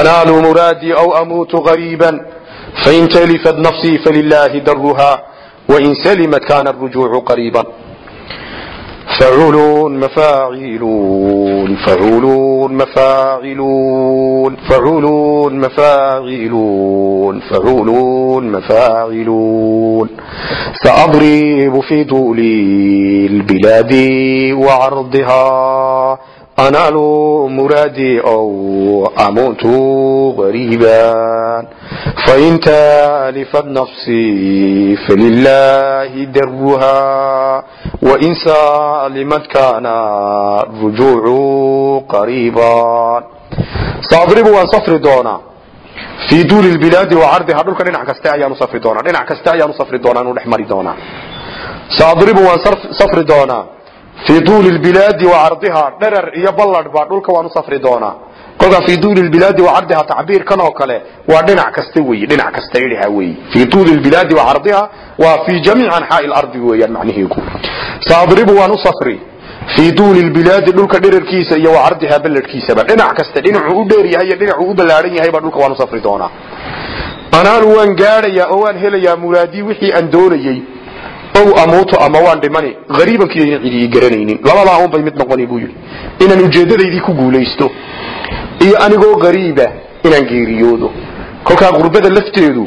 anaalu muraadii aw amuutu qariiban fain talifat nafsii falilaahi daruha wain salimat kaana rujuucu qariiban. فعلون مفاعلون فعلون مفاعلون فعلون مفاعلون فعلون مفاعلون سأضرب في دول البلاد وعرضها anaaluu muraadii ow amutu qariiban fain taalifat nafsii falilaahi daruhaa wain saalimat kaana rujuucu qariiban saadribu waan safri doonaa fii duuli bilaadi wa cardiha dhulka dhinac kaste ayaanu safri doonaa dhinac kaste ayaanu safri doonaa inu dhex mari doonaa saadribu waan safri doonaa fii tuuli bilaadi wa dherer iyo balladhba dhulka waan u safri doonaa. Kolkaa fii tuuli bilaadi wa tacbiirkan oo kale waa dhinac kasta wey dhinac kasta idhaha wey fii tuuli bilaadi wa waa fii jamiic anxaai lardi weeyaan macnihiiku saadribu waan safri. Fii tuuli bilaadi dhulka dherarkiisa iyo wa balladhkiisaba. Dhinac kasta dhinacuu u dheer yahay iyo dhinacuu u ballaadhan yahay baa dhulka waan safri doonaa. Anaalu waan gaadhayaa oo waan helayaa muraadii wixii aan doonayey ow amuutu ama waan dhimani hariibankiiyo cidi garanaynin. Labadaa un bay mid noqoni buu yidhi. Inaan ujeeddadaydii ku guulaysto iyo anigoo hariiba inaan geeriyoodo. Kolkaa qurbada lafteedu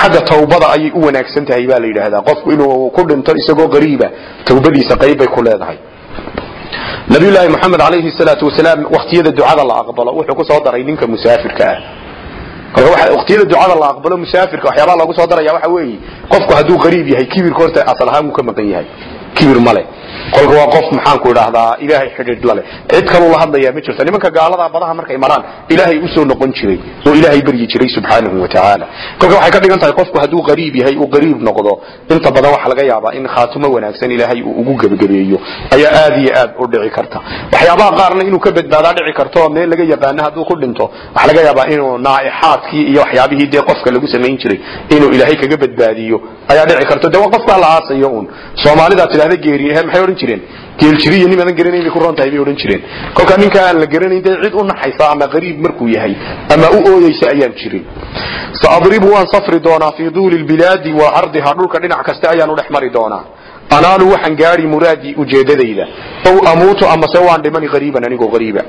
xagga tawbada ayay u wanaagsan tahay baa la yidhaahdaa. Qofku inuu ku dhinto isagoo hariiba tawbadiisa qayb bay ku leedahay. Nabiyullaahi moxamed calayhi salaatu wasalaam wakhtiyada ducada la aqbalo wuxuu ku soo daray ninka musaafirka ah waqtiyada ducada la aqbalo musaafirka waxyaabaha loogu soo daraya waxa weeye qofku hadduu qariib yahay kibirka horta asal ahaan wuu ka maqan yahay. Kibir male kolka waa qof maxaanku idhaahdaa ilaahay xidhiidh lale cid kaluu la hadlayaa ma jirto. Nimanka gaalada badaha markay maraan ilaahay u soo noqon jiray oo ilaahay baryi jiray subxaanahu wa tacaala. Kolka waxay ka dhigan tahay qofku hadduu qariib yahay uu qariib noqdo inta badan waxa laga yaabaa in khaatumo wanaagsan ilaahay uu ugu gebagabeeyo. Ayaa aad iyo aad u dhici karta. Waxyaabaha qaarna inuu ka badbaadaa dhici karto meel laga yaqaano hadduu ku dhinto waxa laga yaabaa inuu naaixaadkii iyo waxyaabihii dee qofka lagu samayn jiray inuu ilaahay kaga badbaadiyo. Ayaa dhici karto. Dee waa qofka la aasayo un soomaalidaa tidhahda geeri maxay odhan jireen. Geeljiriyo nin aadan garanayn ku ron tahay bay odhan jireen. Kolka ninka aan la garanayn dee cid u naxaysa ama qariib markuu yahay ama u ooyeysa ayaan jirin. Saadribu waan safri doonaa fii duuli lbilaadi wa cardihaa dhulka dhinac kasta ayaan u dhex mari doonaa. Anaalu waxaan gaari muraadii ujeedadayda. Ow amuutu amase waan dhimani qariiban anigoo qariiba.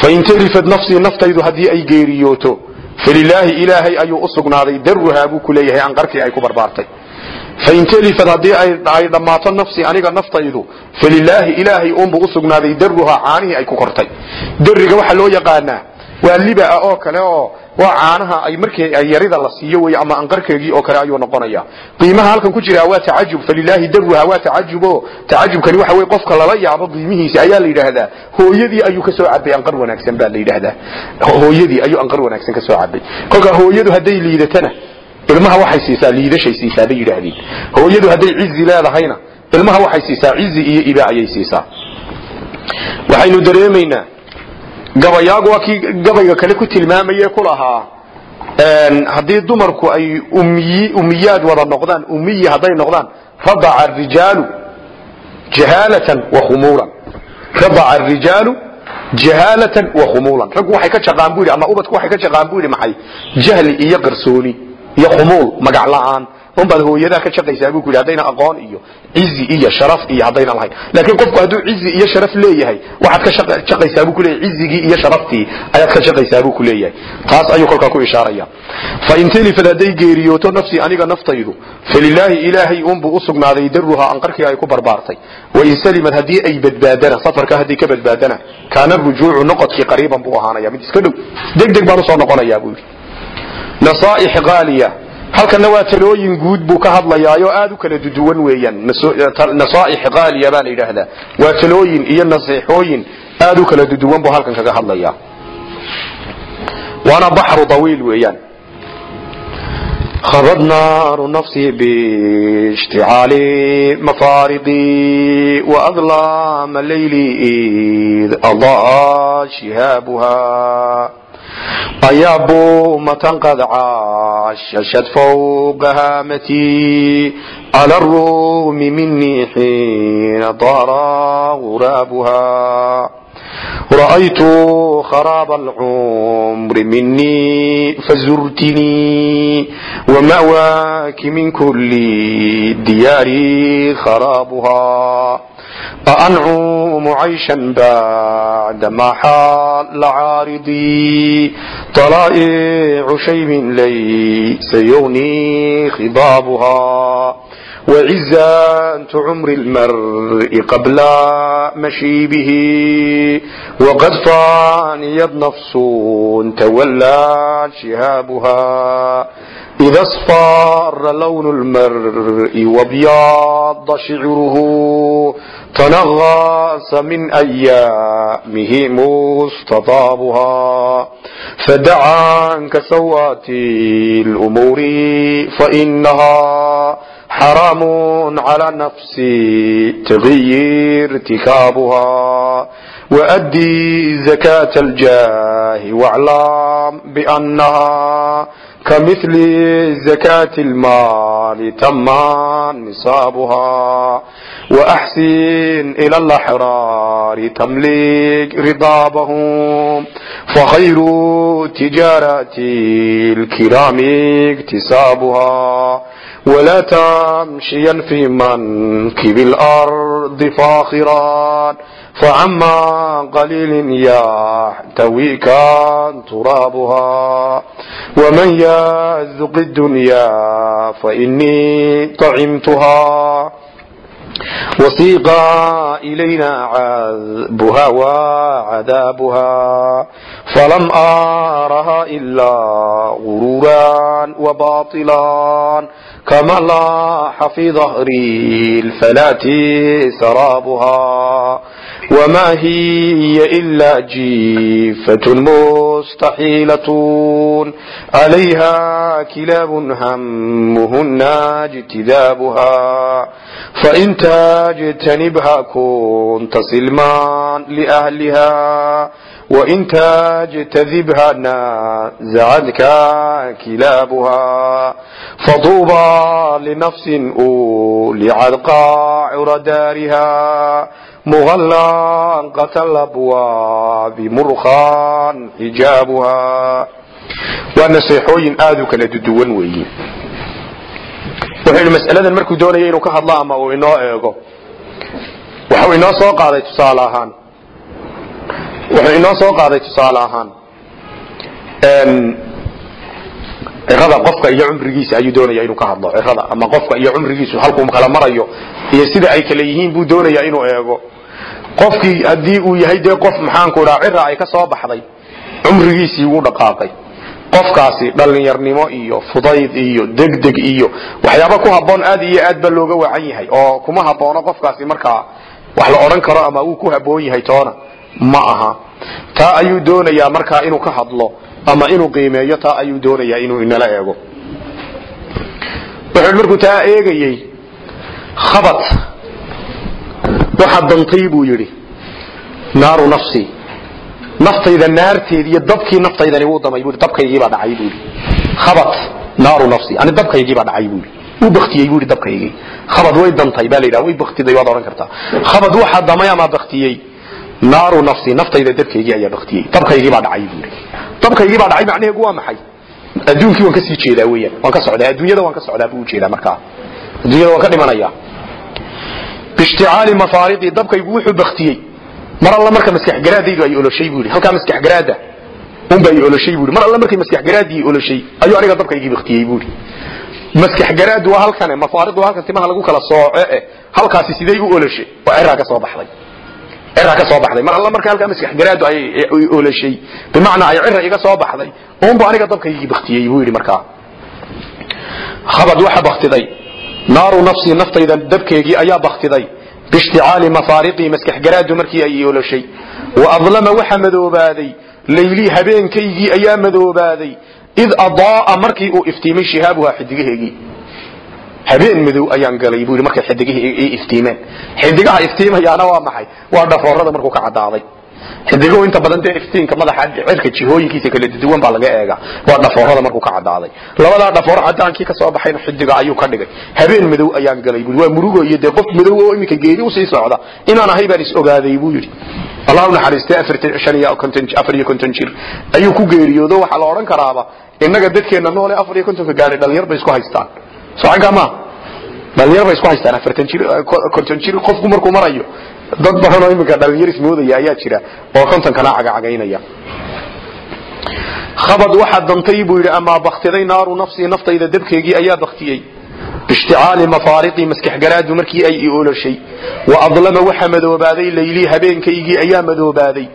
Fain talifat nafsii naftaydu haddii ay geeriyooto falilaahi ilaahay ayuu u sugnaaday daruhaa buu ku leeyahay anqarkii ay ku barbaartay fain talifat haddii ay dhammaato nafsii aniga naftaydu falilaahi ilaahay unbuu u sugnaaday daruhaa caanihii ay ku kortay dariga waxaa loo yaqaanaa waa libaa oo kale oo waa caanaha ay markii yarida la siiyo wey ama anqarkeegii oo kale ayuu noqonaya qiimaha halkan ku jira waa tacajub falilaahi daruha waa tacajubo tacajubkani waxa wey qofka lala yaabo qiimihiisa ayaa la yidhaahdaa hooyadii ayuu ka soo cabay anqar wanaagsan baa la yidhaahdaa hooyadii ayuu anqar wanaagsan ka soo cabay kolka hooyadu hadday liidatana ilmaha waxay siisaa liidashay siisaa bay yidhaahdeen. Hooyadu hadday cizi leedahayna ilmaha waxay siisaa cizi iyo iba ayay siisaa. Waxaynu dareemaynaa gabayaagu waa kii gabayga kale ku tilmaamaye ku lahaa haddii dumarku ay umiyaad wada noqdaan umiyi hadday noqdaan radaca arijaalu jahaalatan wa khumuulan. Radaca arijaalu jahaalatan wa khumuulan. Raggu waxay ka jaqaan bu yidhi ama ubadku waxay ka jaqaan bu yidhi maxay? Jahli iyo qarsooni iyo khumuul magac la'aan. Unbaad hooyadaa ka shaqaysaa buu ku yidhi haddayna aqoon iyo cizi iyo sharaf iyo haddayna lahayn. Laakiin qofku hadduu cizi iyo sharaf leeyahay waxaad ka shaqaysaa buu ku leeyahay cizigii iyo sharaftii ayaad ka shaqaysaa buu ku leeyahay. Taas ayuu kolkaa ku ishaaraya. Fa in talifad hadday geeriyooto nafsii aniga naftaydu falilaahi ilaahay unbuu u sugnaaday daruhaa anqarkii ay ku barbaartay. Wain salimad haddii ay badbaadana safarka hadday ka badbaadana kaana rujuucu noqodkii qariiban buu ahaanaya mid iska dhow. Deg deg baan u soo noqonayaa buu yidhi nasaaix qaaliya halkanna waa talooyin guud buu ka hadlayaayo aad u kala duduwan weeyaan. Eh, nasaaix qaaliya baa la yidhaahdaa. Waa talooyin iyo nasiixooyin aad u kala duduwan buu halkan kaga hadlayaa. Waana baxru awiil weeyaan. Khadad naaru nafsii bishticaali mafaridii waadlaama laylii id adaa shihaabuha أيا بومة قد عاششت فوق هامتي على الروم مني حين طار غرابها رأيت خراب العمر مني فزرتني ومأواك من كل الديار خرابها وأنعوم بعد ما حال عارضي طلائع شيب ليس يغني خضابها وعزة عمر المرء قبل مشي به وقد فانيت نفس تولى شهابها إذا اصفار لون المرء وبياض شعره تنغص من أيامه مستطابها فدعا كسوات الأمور فإنها حرام على نفسي تغير ارتكابها وأدي زكاة الجاه واعلام بأنها كمثل زكاة المال تما نصابها وأحسن إلى الأحرار تملك رضابهم فخير تجارة الكرام اكتسابها ولا تمشيا في منكب الأرض فاخرا فعما قليل يحتوي كان ترابها ومن يزق الدنيا فإني طعمتها وسيق إلينا عذبها وعذابها فلم أرها إلا غرورا وباطلا كما لاح في ظهري الفلاة سرابها وما هي إلا جيفة مستحيلة عليها كلاب همهن اجتذابها فإن tajtanibha kunta silman liahliha wain tajtadibhana zacadka kilaabuha faduuba linafsin ulicadqa cura daariha muhallanqata labwaabi murqan xijaabuha waa naseexooyin aad u kala duduwan weeye wuxuu mas'aladan markuu doonaya inuu ka hadlo ama uu inoo eego. Waxuu inoo soo qaaday tusaale ahaan. Wuxuu inoo soo qaaday tusaale ahaan. Cirada qofka iyo cumrigiisa ayuu doonaya inuu ka hadlo cirada ama qofka iyo cumrigiisu halkuu kala marayo iyo sida ay kala yihiin buu doonaya inuu eego. Qofkii haddii uu yahay dee qof maxaanku idhaa cira ay ka soo baxday cumrigiisii wuu dhaqaaqay qofkaasi dhallinyarnimo iyo fudayd iyo degdeg iyo waxyaaba ku haboon aad iyo aad ba looga wacan yahay oo kuma haboono qofkaasi markaa wax la odhan karo ama uu ku haboon yahay toona. Ma aha. Taa ayuu doonayaa markaa inuu ka hadlo ama inuu qiimeeyo taa ayuu doonayaa inuu inala eego. Wuxuu markuu taa eegayey khabad waxa dantay buu yidhi naaru nafsi naftayda naarteedi iyo dabkii naftaydani wuu damay buu dabkaygiibaa dhacay buu yidhi. Khabad naaru nafsi ani dabkaygiibaa dhacay buu yidhi. Wuu baktiyey buu yidhi dabkaygii. Khabad way dantay baa la yidhaha way baktiday waad odhan kartaa. Khabad waxa damay ama baktiyey? Naaru nafsi naftayda dabkaygii ayaa baktiyey. Dabkaygiibaa dhacay buu yidhi. Dabkaygiibaa dhacay macnaheegu waa maxay? Adduunkii waan ka jeedaa weeyaan. Waan ka socdaa adduunyada waan ka socdaa buu u jeedaa markaa. Adduunyada waan ka dhimanayaa bishticaali mafaariqi dabkaygu wuxuu baktiyey mar alla marka maskax garaadaydu ay oloshay buu yidhi. Halkaa maskax garaada unba ay oloshay yidhi. Mar alla markay maskax garaadii oloshay ayuu aniga dabkaygii baktiyey buu yidhi. Maskax garaadu waa halkane mafaariqdu halkan timaha lagu kala sooce eh halkaasi sidee u oloshay waa ciraa ka soo baxday. Ciraa ka soo baxday. Mar alla marka halkaa maskax garaadu ay oloshay bimacnaa ay cira iga soo baxday. Unba aniga dabkaygii baktiyey buu yidhi markaa khabad waxa baktiday naaru nafsii naftayda dabkeegii ayaa baktiday bishticaali mafaariqii maskax garaadu markii ay oloshay wa adlama waxa madoobaaday laylii habeenkaygii ayaa madoobaaday id adaaa markii uu iftiimay shihaabuhaa xidigaheegii habeen madow ayaan galay buu yidhi markay xidigihii i iftiimeen xidigaha iftiimayaana waa maxay waa dhafoorada markuu ka cadaaday xidigo inta badan dee iftiinka madaxa cirka jihooyinkiisa kala duwan baa laga eega waa dhafoorada markuu ka cadaaday labadaa dhafoor cadaankii ka soo baxayna xidiga ayuu ka dhigay. Habeen madow ayaan galay buu waa murugo iyo dee qof madow oo iminka geedi u sii socda. Inaan ahay baan is ogaaday buu yidhi. Allah naxariistay afar iyo konton jir ayuu ku geeriyoodo. Waxaa la odhan karaaba innaga dadkeenna noole afar iyo kontonka gaadhay dhalinyar bay isku haystaan. Socankaa ma dhalinyar bay isku haystaan afartan jir konton jir qofku markuu marayo dad badan oo iminka dhalinyar ismoodaya ayaa jira oo kontonkana cagacagaynaya khabad waxaa dantay buu yidhi amaa baktiday naaru nafsii naftayda dabkeegii ayaa baktiyey bishticaali mafaariqii maskaxgaraadu markii ay i oloshay wa adlama waxa madoobaaday laylii habeenkaygii ayaa madoobaaday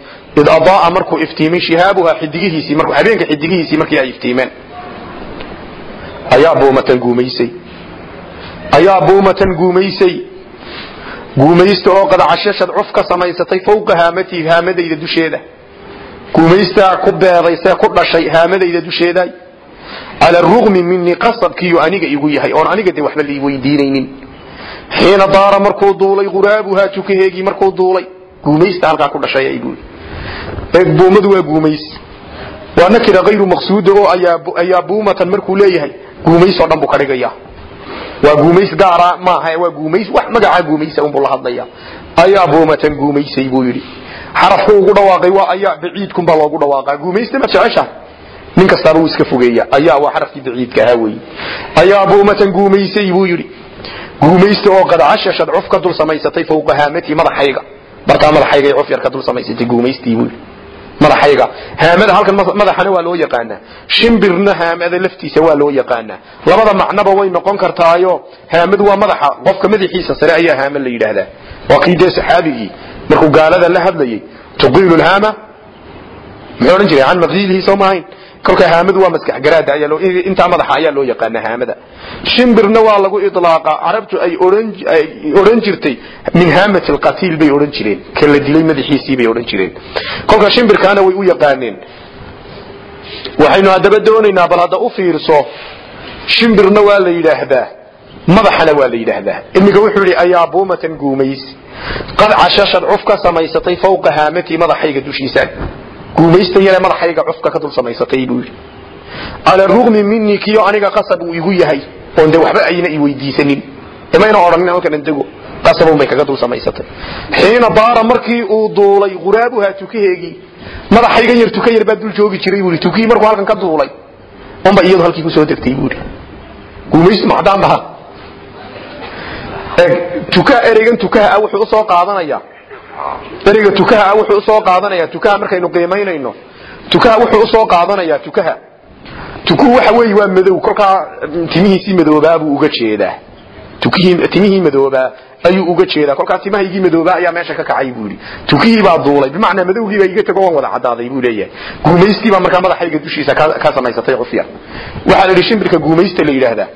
id adaaa markuu iftiimay shihaabuha xidigihiisii habeenka xidigihiisii markii ay iftiimeen ayaa buumatan guumaysay ayaa buumatan guumaysay. Guumaysta oo qad cuf ka samaysatay fawqa haamatii haamadayda dusheeda. Guumaystaa ku beedaysee ku dhashay haamadayda dusheeda. Cala arugmi minii qasabkiiyu aniga igu yahay oon aniga de waxba lii weydiinaynin. Xiina daara markuu duulay quraabuhaa tukaheegii markuu duulay. Guumaysta halkaa ku dhashay ay buui buumadu waa guumays. Waa nakira hayru maqsuuda oo ayaa buumatan markuu leeyahay guumays oo dhan buu ka dhigaya waa guumays gaara maaha waa guumays wax magacaa guumaysa unbuu la hadlaya ayaa buumatan guumaysay buu yidhi. Xarafku ugu dhawaaqay waa ayaa baciidkunbaa loogu dhawaaqaa. Guumaysta ma jecesha nin kastaaba uu iska fogeeya ayaa waa xarafkii baciidka ahaa weeye. Ayaa buumatan guumaysay buu yidhi. Guumaysta oo qad cashashad cuf ka dul samaysatay fawqa haamatii madaxayga. Bartaa madaxaygay cuf yar ka dul samaysatay guumaystii buu yidhi madaxayga. Haamada halkan madaxana waa loo yaqaanaa. Shimbirna haamada laftiisa waa loo yaqaanaa. Labada macnoba way noqon kartaayo haamadu waa madaxa. Qofka madaxiisa sare ayaa haama la yidhaahdaa. Waa kii dee saxaabigii markuu gaalada la hadlayay tuqiilu lhaama muxuu odhan jiray can maqiilihi soo maahayn kolka haamadu waa maskax garaada ayaa loo intaa madaxa ayaa loo yaqaanaa haamada. Shimbirna waa lagu idlaaqa carabtu ay oran ay oran jirtay min haamati alqatiil bay oran jireen ka la dilay madaxiisii bay oran jireen. Kolka shimbirkaana way u yaqaaneen. Waxaynu haddaba doonaynaa bal hadda u fiirso shimbirna waa la yidhaahdaa madaxana waa la yidhaahdaa. Iminka wuxuu yidhi ayaa buumatan guumays qad cashashad cuf ka samaysatay fawqa haamatii madaxayga dushiisa guumaysta yare madaxayga cufka ka dul samaysatay buu yidhi. Cala rugmi minii kiyo aniga qasab uu igu yahay. Oon de waxba ayna i weydiisanin. Imayna odhanin halkan andego qasabun bay kaga dul samaysatay. Xiina daara markii uu duulay quraabuhaa tukaheegii madaxayga yar tuka yar baa dul joogi jiray buu tukihii markuu halkan ka duulay unba iyadu halkii ku soo degtay buu yidhi. Guumaystu macdaan baha tuka ereygan tukaha ah wuxuu u soo qaadanaya ereyga tukaha ah wuxuu u soo qaadanaya tukaha markaynu qiimaynayno. Tukaha wuxuu u soo qaadanayaa tukaha. Tukuhu waxa weeye waa madow kolkaa timihiisii madoobaa buu uga jeedaa. Timihii madoobaa ayuu uga jeedaa. Kolkaa timahaygii madoobaa ayaa meesha ka kacay buu yidhi. Tukihii baa duulay. Bimacnaa madowgii baa iga tego waan wada cadaaday buu leeyahay. Guumaystii baa markaa madaxayga dushiisa ka samaysatay cufyar waxaa la yidhi shimbirka guumaysta la yidhaahdaa.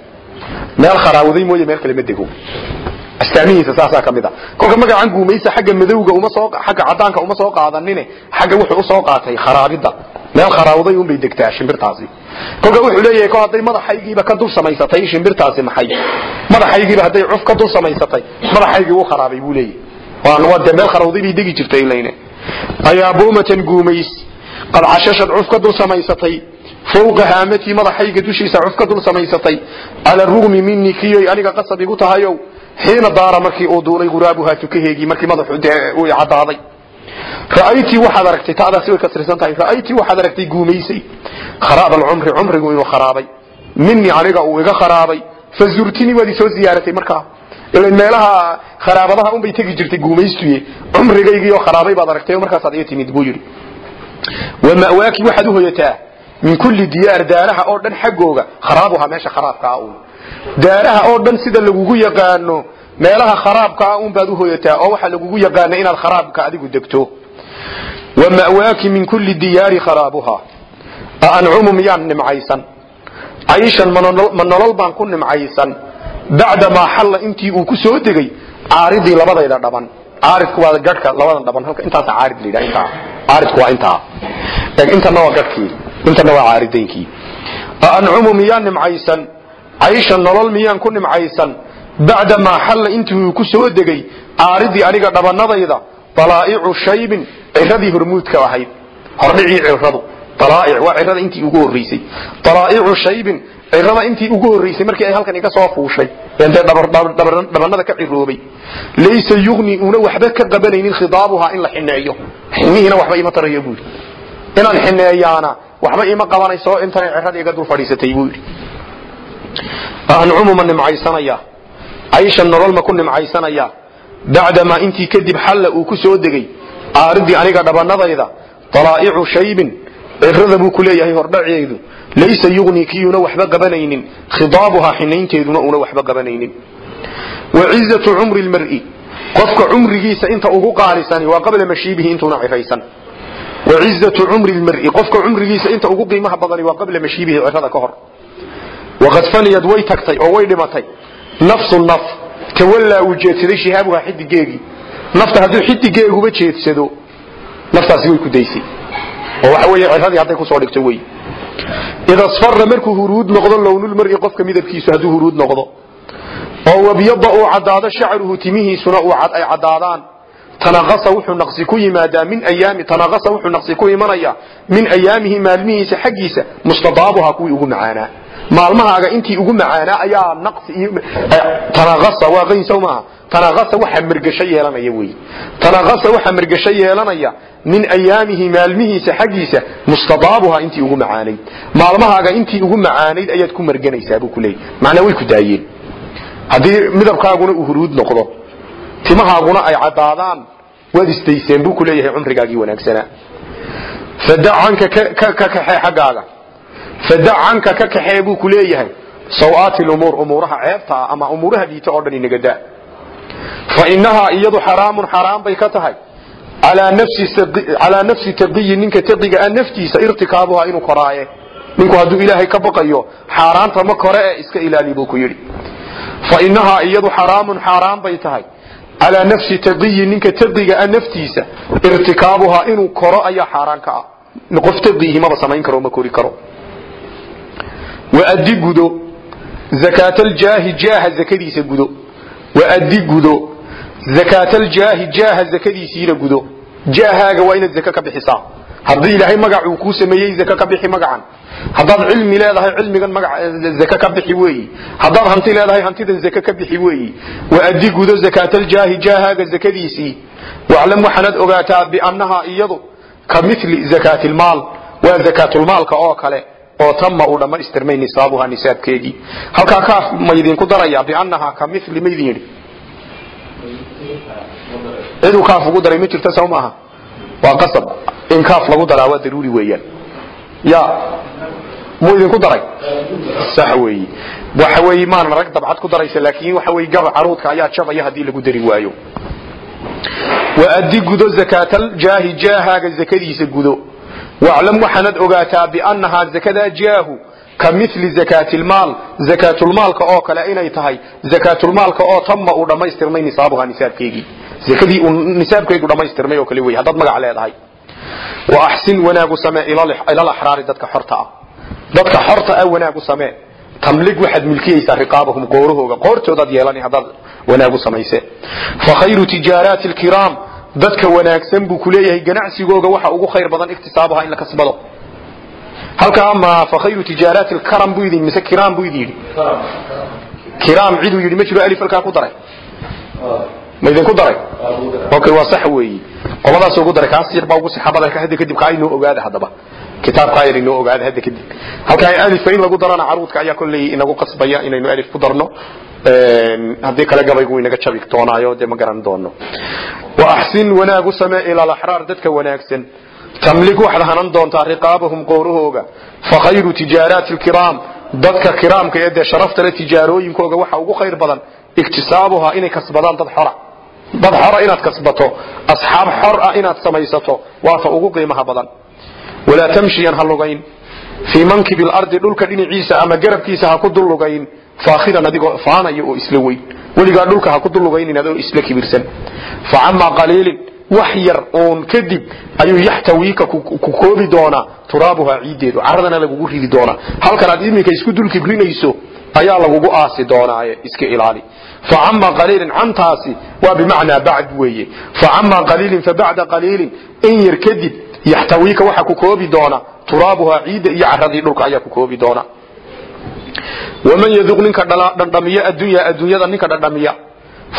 Meel kharaawaday mooye meel kale ma dego astaamihiisa saasaa ka mid a. Kolka magacan guumaysa xagga madowga xagga cadaanka uma soo qaadanine xagga wuxuu u soo qaatay kharaabida meel kharaawday unbay degtaa shimbirtaasi. Kolka wuxuu leeyahay kol hadday madaxaygiiba ka dul samaysatay shimbirtaasi maxay? Madaxaygiiba hadday cuf ka dul samaysatay madaxaygii wuu kharaabay buu leeyahay. Waa dee meel kharawday bay degi jirtay ilayne ayaa buumatan guumays qad cashashad cuf ka dul samaysatay fawqa haamatii madaxayga dushiisa cuf ka dul samaysatay cala rugmi minii kiyoy aniga qasab igu tahayow xiina daara markii uu duulay quraabuhaa tukaheegii markii madaxu dee uu cadaaday ra'aytii waxaad aragtay taadaasi way kasrisan tahay. Ra'aytii waxaad aragtay guumaysay. Kharaab alcumri cumrigu inuu kharaabay minii aniga uu iga kharaabay fazurtinii waad isoo ziyaaratay markaa. Ilan meelaha kharaabadaha unbay tegi jirtay guumaystuye. Cumrigaygiioo kharaabay baad aragtay oo markaasaad iga timid buu yidhi. Wa ma'waaki waxaad u hoyataa min kulli diyaar daaraha oo dhan xaggooga. Kharaabuha meesha kharaabkaa uun daaraha oo dhan sida lagugu yaqaano meelaha kharaabkaa un baad u hoyataa oo waxaa lagugu yaqaana inaad kharaabka adigu degto. Wa ma'waaki min kulli diyaari kharaabuha. A ancumu miyaan nimcaysan? Cayshan ma nolol baan ku nimcaysan. Bacda maa xalla intii uu ku soo degay caaridii labadayda dhaban. Caaridku waa gadhka labada dhaban halka intaasa caarid la yidhaha intaa. Caaridku waa intaa. Intana waa gadhkii intana waa caaridaynkii aancumu miyaan nimcaysan cayshan nolol miyaan ku nimcaysan. Bacdamaa xalla intii uu ku soo degay aaridii aniga dhabanadayda dalaa'icu shaybin ciradii hormuudka ahayd. Hordhicii ciradu waa cirada intii ugu horreysay. Dalaa'icu shaybin cirada intii ugu horreysay markii ay halkan iga soo fuushay. Intee dhabanada ka ciroobay. Laysa yugni una waxba ka qabanaynin khidaabuhaa in la xineeyo. Xinihiina waxba ima tarayo buuri inaan xineeyaana waxba ima qabanayso intanay cirada iga dul fadhiisatay buu yidhi aancumu ma nimcaysanaya cayshan nolol ku nimcaysanaya bacdamaa intii kadib xalla uu ku soo degay aaridii aniga dhabanadayda dalaa'icu shaybin cirada buu ku leeyahay hordhaceedu laysa yugni kiyuna waxba qabanaynin khidaabuhaa xinaynteeduna una waxba qabanaynin. Wa cizatu cumri lmar'i qofka cumrigiisa inta ugu qaalisani waa qabla mashiibihi intuuna ciraysan wa cizatu cumri lmar'i qofka cumrigiisa inta ugu qiimaha badani waa qabla mashiibihi cirada ka hor waqad faniyad way tagtay oo way dhimatay nafsu naf tawallaa uu jeedsaday shihaabuha xidigeegii nafta hadduu xidigeeguba jeedsado naftaasi way ku daysay oo waxa weeye ciradii hadday ku soo dhigto wey ida sfara markuu huruud noqdo lownulmari qofka midabkiisu hadduu huruud noqdo oo wabyada uu caddaado shacruhu timihiisuna ay caddaadaan tanaqasa wuxuu naqsi ku yimaadaa min ayaami tanaqasa wuxuu naqsi ku imanayaa min ayaamihi maalmihiisa xaggiisa mustadaabuha kuwii ugu macaanaa maalmahaaga intii ugu macaanaa ayaa naqsi iyo tanaqasa waa qayn maaha. Tanaqasa waxa mirgasho yeelanaya wey tanaqasa waxa mirgasho yeelanaya min ayaamihi maalmihiisa xaggiisa mustadaabuha intii ugu macaanayd. Maalmahaaga intii ugu macaanayd ayaad ku marganaysaa buu ku macnaa way ku daayeen. Haddii midabkaaguna uu huruud noqdo timahaaguna ay caddaadaan waad isdayseen buu ku cumrigaagii wanaagsanaa. Canka ka kaxee xaggaaga fadac canka ka kaxee buu ku leeyahay. Sawaati lumuur umuuraha ceebta ah ama umuuraha diita oo dhan inaga daa fa inahaa iyadu xaraamun xaraam bay ka tahay. Calaa nafsi taqiyi ninka taqiga a naftiisa irtikaabuha inuu koraaye. Ninku hadduu ilaahay ka baqayo xaaraanta ma kore ee iska ilaali buu ku yidhi. Fa inahaa iyadu xaraamun xaaraan bay tahay. Calaa nafsi taqiyi ninka taqiga a naftiisa irtikaabuhaa inuu koro ayaa xaaraan ka ah. Qof taqiihi maba samayn karo ma kori karo waaddi gudo. Zakaatajaahi jaaha zakadiisa gudo. Waaddi gudo. Zakaatajaahi jaaha zakadiisiina gudo. Jaahaaga waa inaad zaka ka bixisaa haddii ilaahay magacuu kuu sameeyey zaka ka bixi magacan. Haddaad cilmi leedahay cilmigan zaka ka bixi weeyi. Haddaad hanti leedahay hantidan zaka ka bixi weeyi. Waaddi gudo zakaatajaahi jaahaaga zakadiisii. Waclam waxaanaad ogaataa biannahaa iyadu ka mili zakaatilmaal waa zakaatulmaalka oo kale oo tama uu dhammaystirmay nisaabuha nisaabkeegii. Halkaa kaaf maydinku daraya biannahaa ka mili maydin yidhi. Ciduu kaaf ugu daray ma jirta saw maaha? Waa qasab. In kaaf lagu daraa waa daruuri weeyaan. Ya muu idinku daray? Sax weeyi. Waxa weeye maana rag dabcad ku daraysa laakiin waxa weye gaba caruudka ayaa jabaya haddii lagu dari waayo. Waaddi gudo zakaatajaahi jaahaaga zakadiisa gudo waclam waxaanad ogaataa biannahaa zakadaa jaahu ka mili zakaatilmaal zakaatulmaalka oo kale inay tahay zakaatulmaalka oo tama uu dhammaystirmay nisaabuha nisaabkeegii zakadii uu nisaabkeegu dhammaystirmay oo kale wey haddaad magac leedahay wa axsin wanaagu samee ilal axraari dadka xorta ah dadka xorta ah wanaagu samee tamlig waxaad milkiyeysaa riqaabahum qoorahooga qoortoodaad yeelani haddaad wanaagu samayse fa khayru tijaaraati lkiraam dadka wanaagsan buu ku leeyahay ganacsigooga waxa ugu khayr badan iktisaabaha in la kasbado. Halkaa ma fa khayru tijaaraati lkaram buu idin mise kiraam buu idin yidhi? Kiraam ciduu yidhi ma jiro alif halkaa ku daray. Ma idinku daray? Okay waa sax weeyi. Qoladaas ugu daray kaas yar baa ugu sixa badalka hadda kadib kaa inoo ogaada haddaba. Kitaabkaa yar inoo ogaada hadda kadib. Halkaa alifa in lagu darana caruudka ayaa kolley inagu qasbaya inaynu alif ku darno haddii kale gabaygu inaga jabi doonaayo dee ma garan doono. Wa axsin wanaagu samee ila alaxraar dadka wanaagsan. Tamlik waxaad hanan doontaa riqaabahum qoorahooga fa khayru tijaaraati lkiraam dadka kiraamka ee dee sharafta le tijaarooyinkooga waxa ugu khayr badan iktisaabuhaa inay kasbadaan dad xora. Dad xora inaad kasbato asxaab xor ah inaad samaysato waata ugu qiimaha badan. Walaa tamshiyan ha lugayn. Fii mankibi lardi dhulka dhinaciisa ama garabkiisa ha ku dul lugayn faakhiran adigoo faanaya oo isla weyn weligaa dhulka ha ku dul lugaynin adoo isla kibirsan fa camaa qaliilin wax yar uun kadib ayuu yaxtawiika ku koobi doonaa turaabuhaa ciiddeedu caradana lagugu ridi doonaa halkan aad iminka isku dul kibrinayso ayaa lagugu aasi doonaaye iska ilaali facama qaliilin cantaasi waa bimacnaa bacd weeye facama qaliilin fabacda qaliilin in yar kadib yaxtawiika waxa ku koobi doona turaabuhaa ciidda iyo caradii dhulka ayaa ku koobi doona waman yaduq ninka dhandhamiya addunya adduunyada ninka dhandhamiya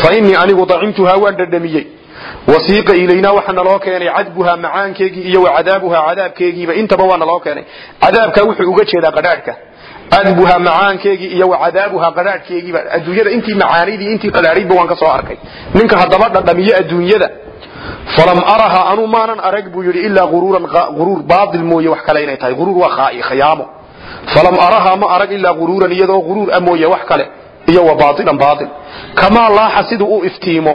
fa inii anigu dacimtuhaa waan dhandhamiyey wasiiqa ilaynaa waxa naloo keenay cadbuhaa macaankeegii iyo wa cadaabuhaa cadaabkeegiiba intaba waa naloo keenay cadaabkaa wuxuu uga jeedaa qadhaadhka cadbuhaa macaankeegii iyo wa cadaabuhaa qadhaadhkeegiiba adduunyada intii macaanaydii intii qadhaadhaydba waan ka soo arkay ninka haddaba dhandhamiye adduunyada falam araha anuu maanan arag buu yidhi ilaa uruuran uruur baail mooye wax kale inay tahay uruur waa khiyaamo falam araha ma arag ilaa uruuran iyadoo uruur a mooye wax kale iyo wa baailan baail kamaa laaxa siduu u iftiimo.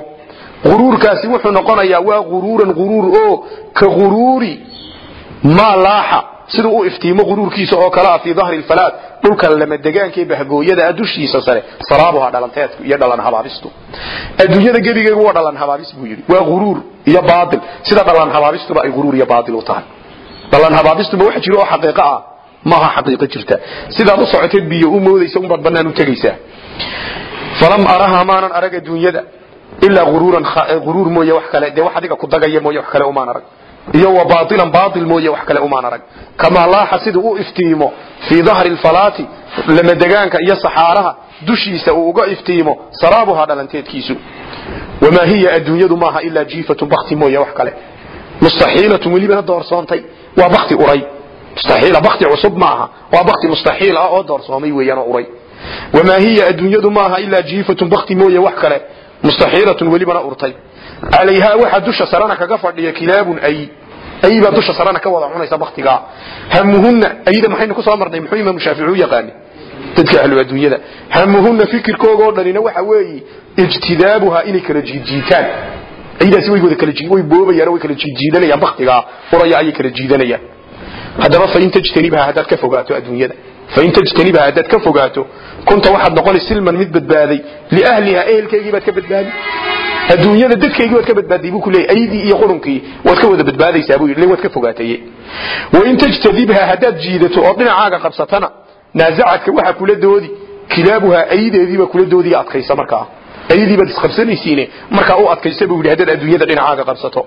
Uruurkaasi wuxuu noqonayaa waa uruuran uruur oo ka uruuri maa laaxa siduu u iftiimo uruurkiisa oo kalea fii dahri lfalaad dhulka lamadegaankae bahgooyada dushiisa sare. Saraabuha dhalanteedku iyo dhalan habaabistu. Adduunyada gebigeegu waa dhalan habaabis buu yidhi. Waa uruur iyo baail sida dhalan habaabistuba ay uruur iyo baail u tahay. Dhalan habaabistuba wax jiro oo xaqiiqo ah maaha xaqiiqo jirta. Sidaad u socoteed biyo u moodaysa unbaad banaan u tegaysaa falam araha maanan arag adduunyada ilaa uruuran uruur mooye wax kale. Dee wax adiga ku dagaya mooye wax kale umaan arag. Iyo wa baailan baail mooye wax kale umaan arag. Kamaa laaxa siduu u iftiimo fii dahri lfalaati lamadegaanka iyo saxaaraha dushiisa uu uga iftiimo saraabuhaa dhalanteedkiisu. Wamaa hiya adduunyadu maaha ilaa jiifatu bakti mooye wax kale. Mustaxiilatun welibana doorsoontay waa bakti uray mustaxiila bakti cusub maaha waa bakti mustaxiil ah oo doorsoomay weeyaan oo uray wamaa hiya adduunyadu maaha ilaa jiifatun bakti mooye wax kale mustaxiilatun welibana urtay calayhaa waxaa dusha sarana kaga fadhiya kilaabun ay aybaa dusha sarana ka wada cunaysa baktigaa hamuhunna ayda maxaynu ku soo marnay muxuu imaamu shaafici u yaqaani dadka ahlu adduunyada hamuhunna fikirkooga oo dhanina waxa weeye ijtidaabuhaa inay kala jiidjiitaan aydaasi way wada kala way boobayaan way kala jiidjiidanayaan baktigaa uraya ayay kala jiidanayaan haddaba fain tajtanibha haddaad ka fogaato adduunyada. Fain tajtanibha haddaad ka fogaato. Kunta waxaad noqoni silman mid badbaaday. Liahliha ehelkeygii baad ka badbaadi. Adduunyada dadkeygii waad ka badbaaday buu ku leeyay. Aydii iyo qurunkii waad ka wada badbaadaysaa buu yidhi. Waad ka fogaataye wain tajtadibha haddaad jiidato oo dhinacaaga qabsatana naazacadka waxa kula doodi kilaabuhaa aydeediiba kula doodiya adkaysa markaa. Aydii baad isqabsanaysiine markaa u adkaysa buu yidhi haddaad adduunyada dhinacaaga qabsato.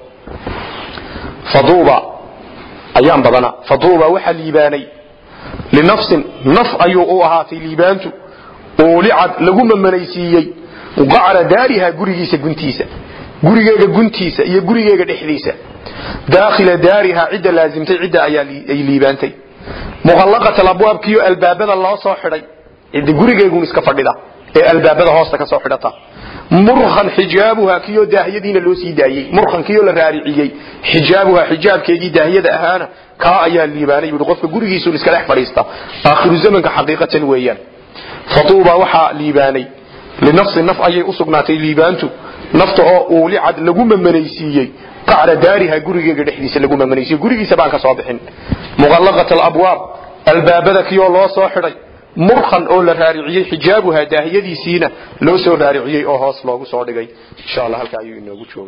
Faduuba ayaan badana. Faduuba waxaa liibaanay. Linafsin naf ayuu u ahaatay liibaantu. Uulicad lagu mamanaysiiyey. Qacra daariha gurigiisa guntiisa. Gurigeega guntiisa iyo gurigeega dhexdiisa. Daakhila daariha cidda laazimtay cidda ayaa ay liibaantay. Muqallaqat alabwaabkiyo albaabada loo soo xidhay. Cidda gurigeegun iska fadhida ee albaabada hoosta ka soo xidhata murkan xijaabuha kiyo daahiyadiina loo sii daayey. Murkan kiyo la raariciyey. Xijaabuha xijaabkeegii daahiyada ahaana kaa ayaa liibaanay buui qofka gurigiisun iska dhex fadhiista. Aakhiru zamanka xaqiiqatan weeyaan. Fatuuba waxaa liibaanay. Linafsi naf ayay u liibaantu. Nafta oo uulicad lagu mamanaysiiyey. Qacra daariha gurigeega dhexdiisa lagu mamanaysiiye gurigiisa baan ka soo bixin. Muqallaqat alabwaab albaabada kiyoo loo soo xidhay murkan oo la raariciyey xijaabuha daahiyadiisiina loo soo raariciyey oo hoos loogu soo dhigay. Insha allah halkaa ayuu inoogu joogay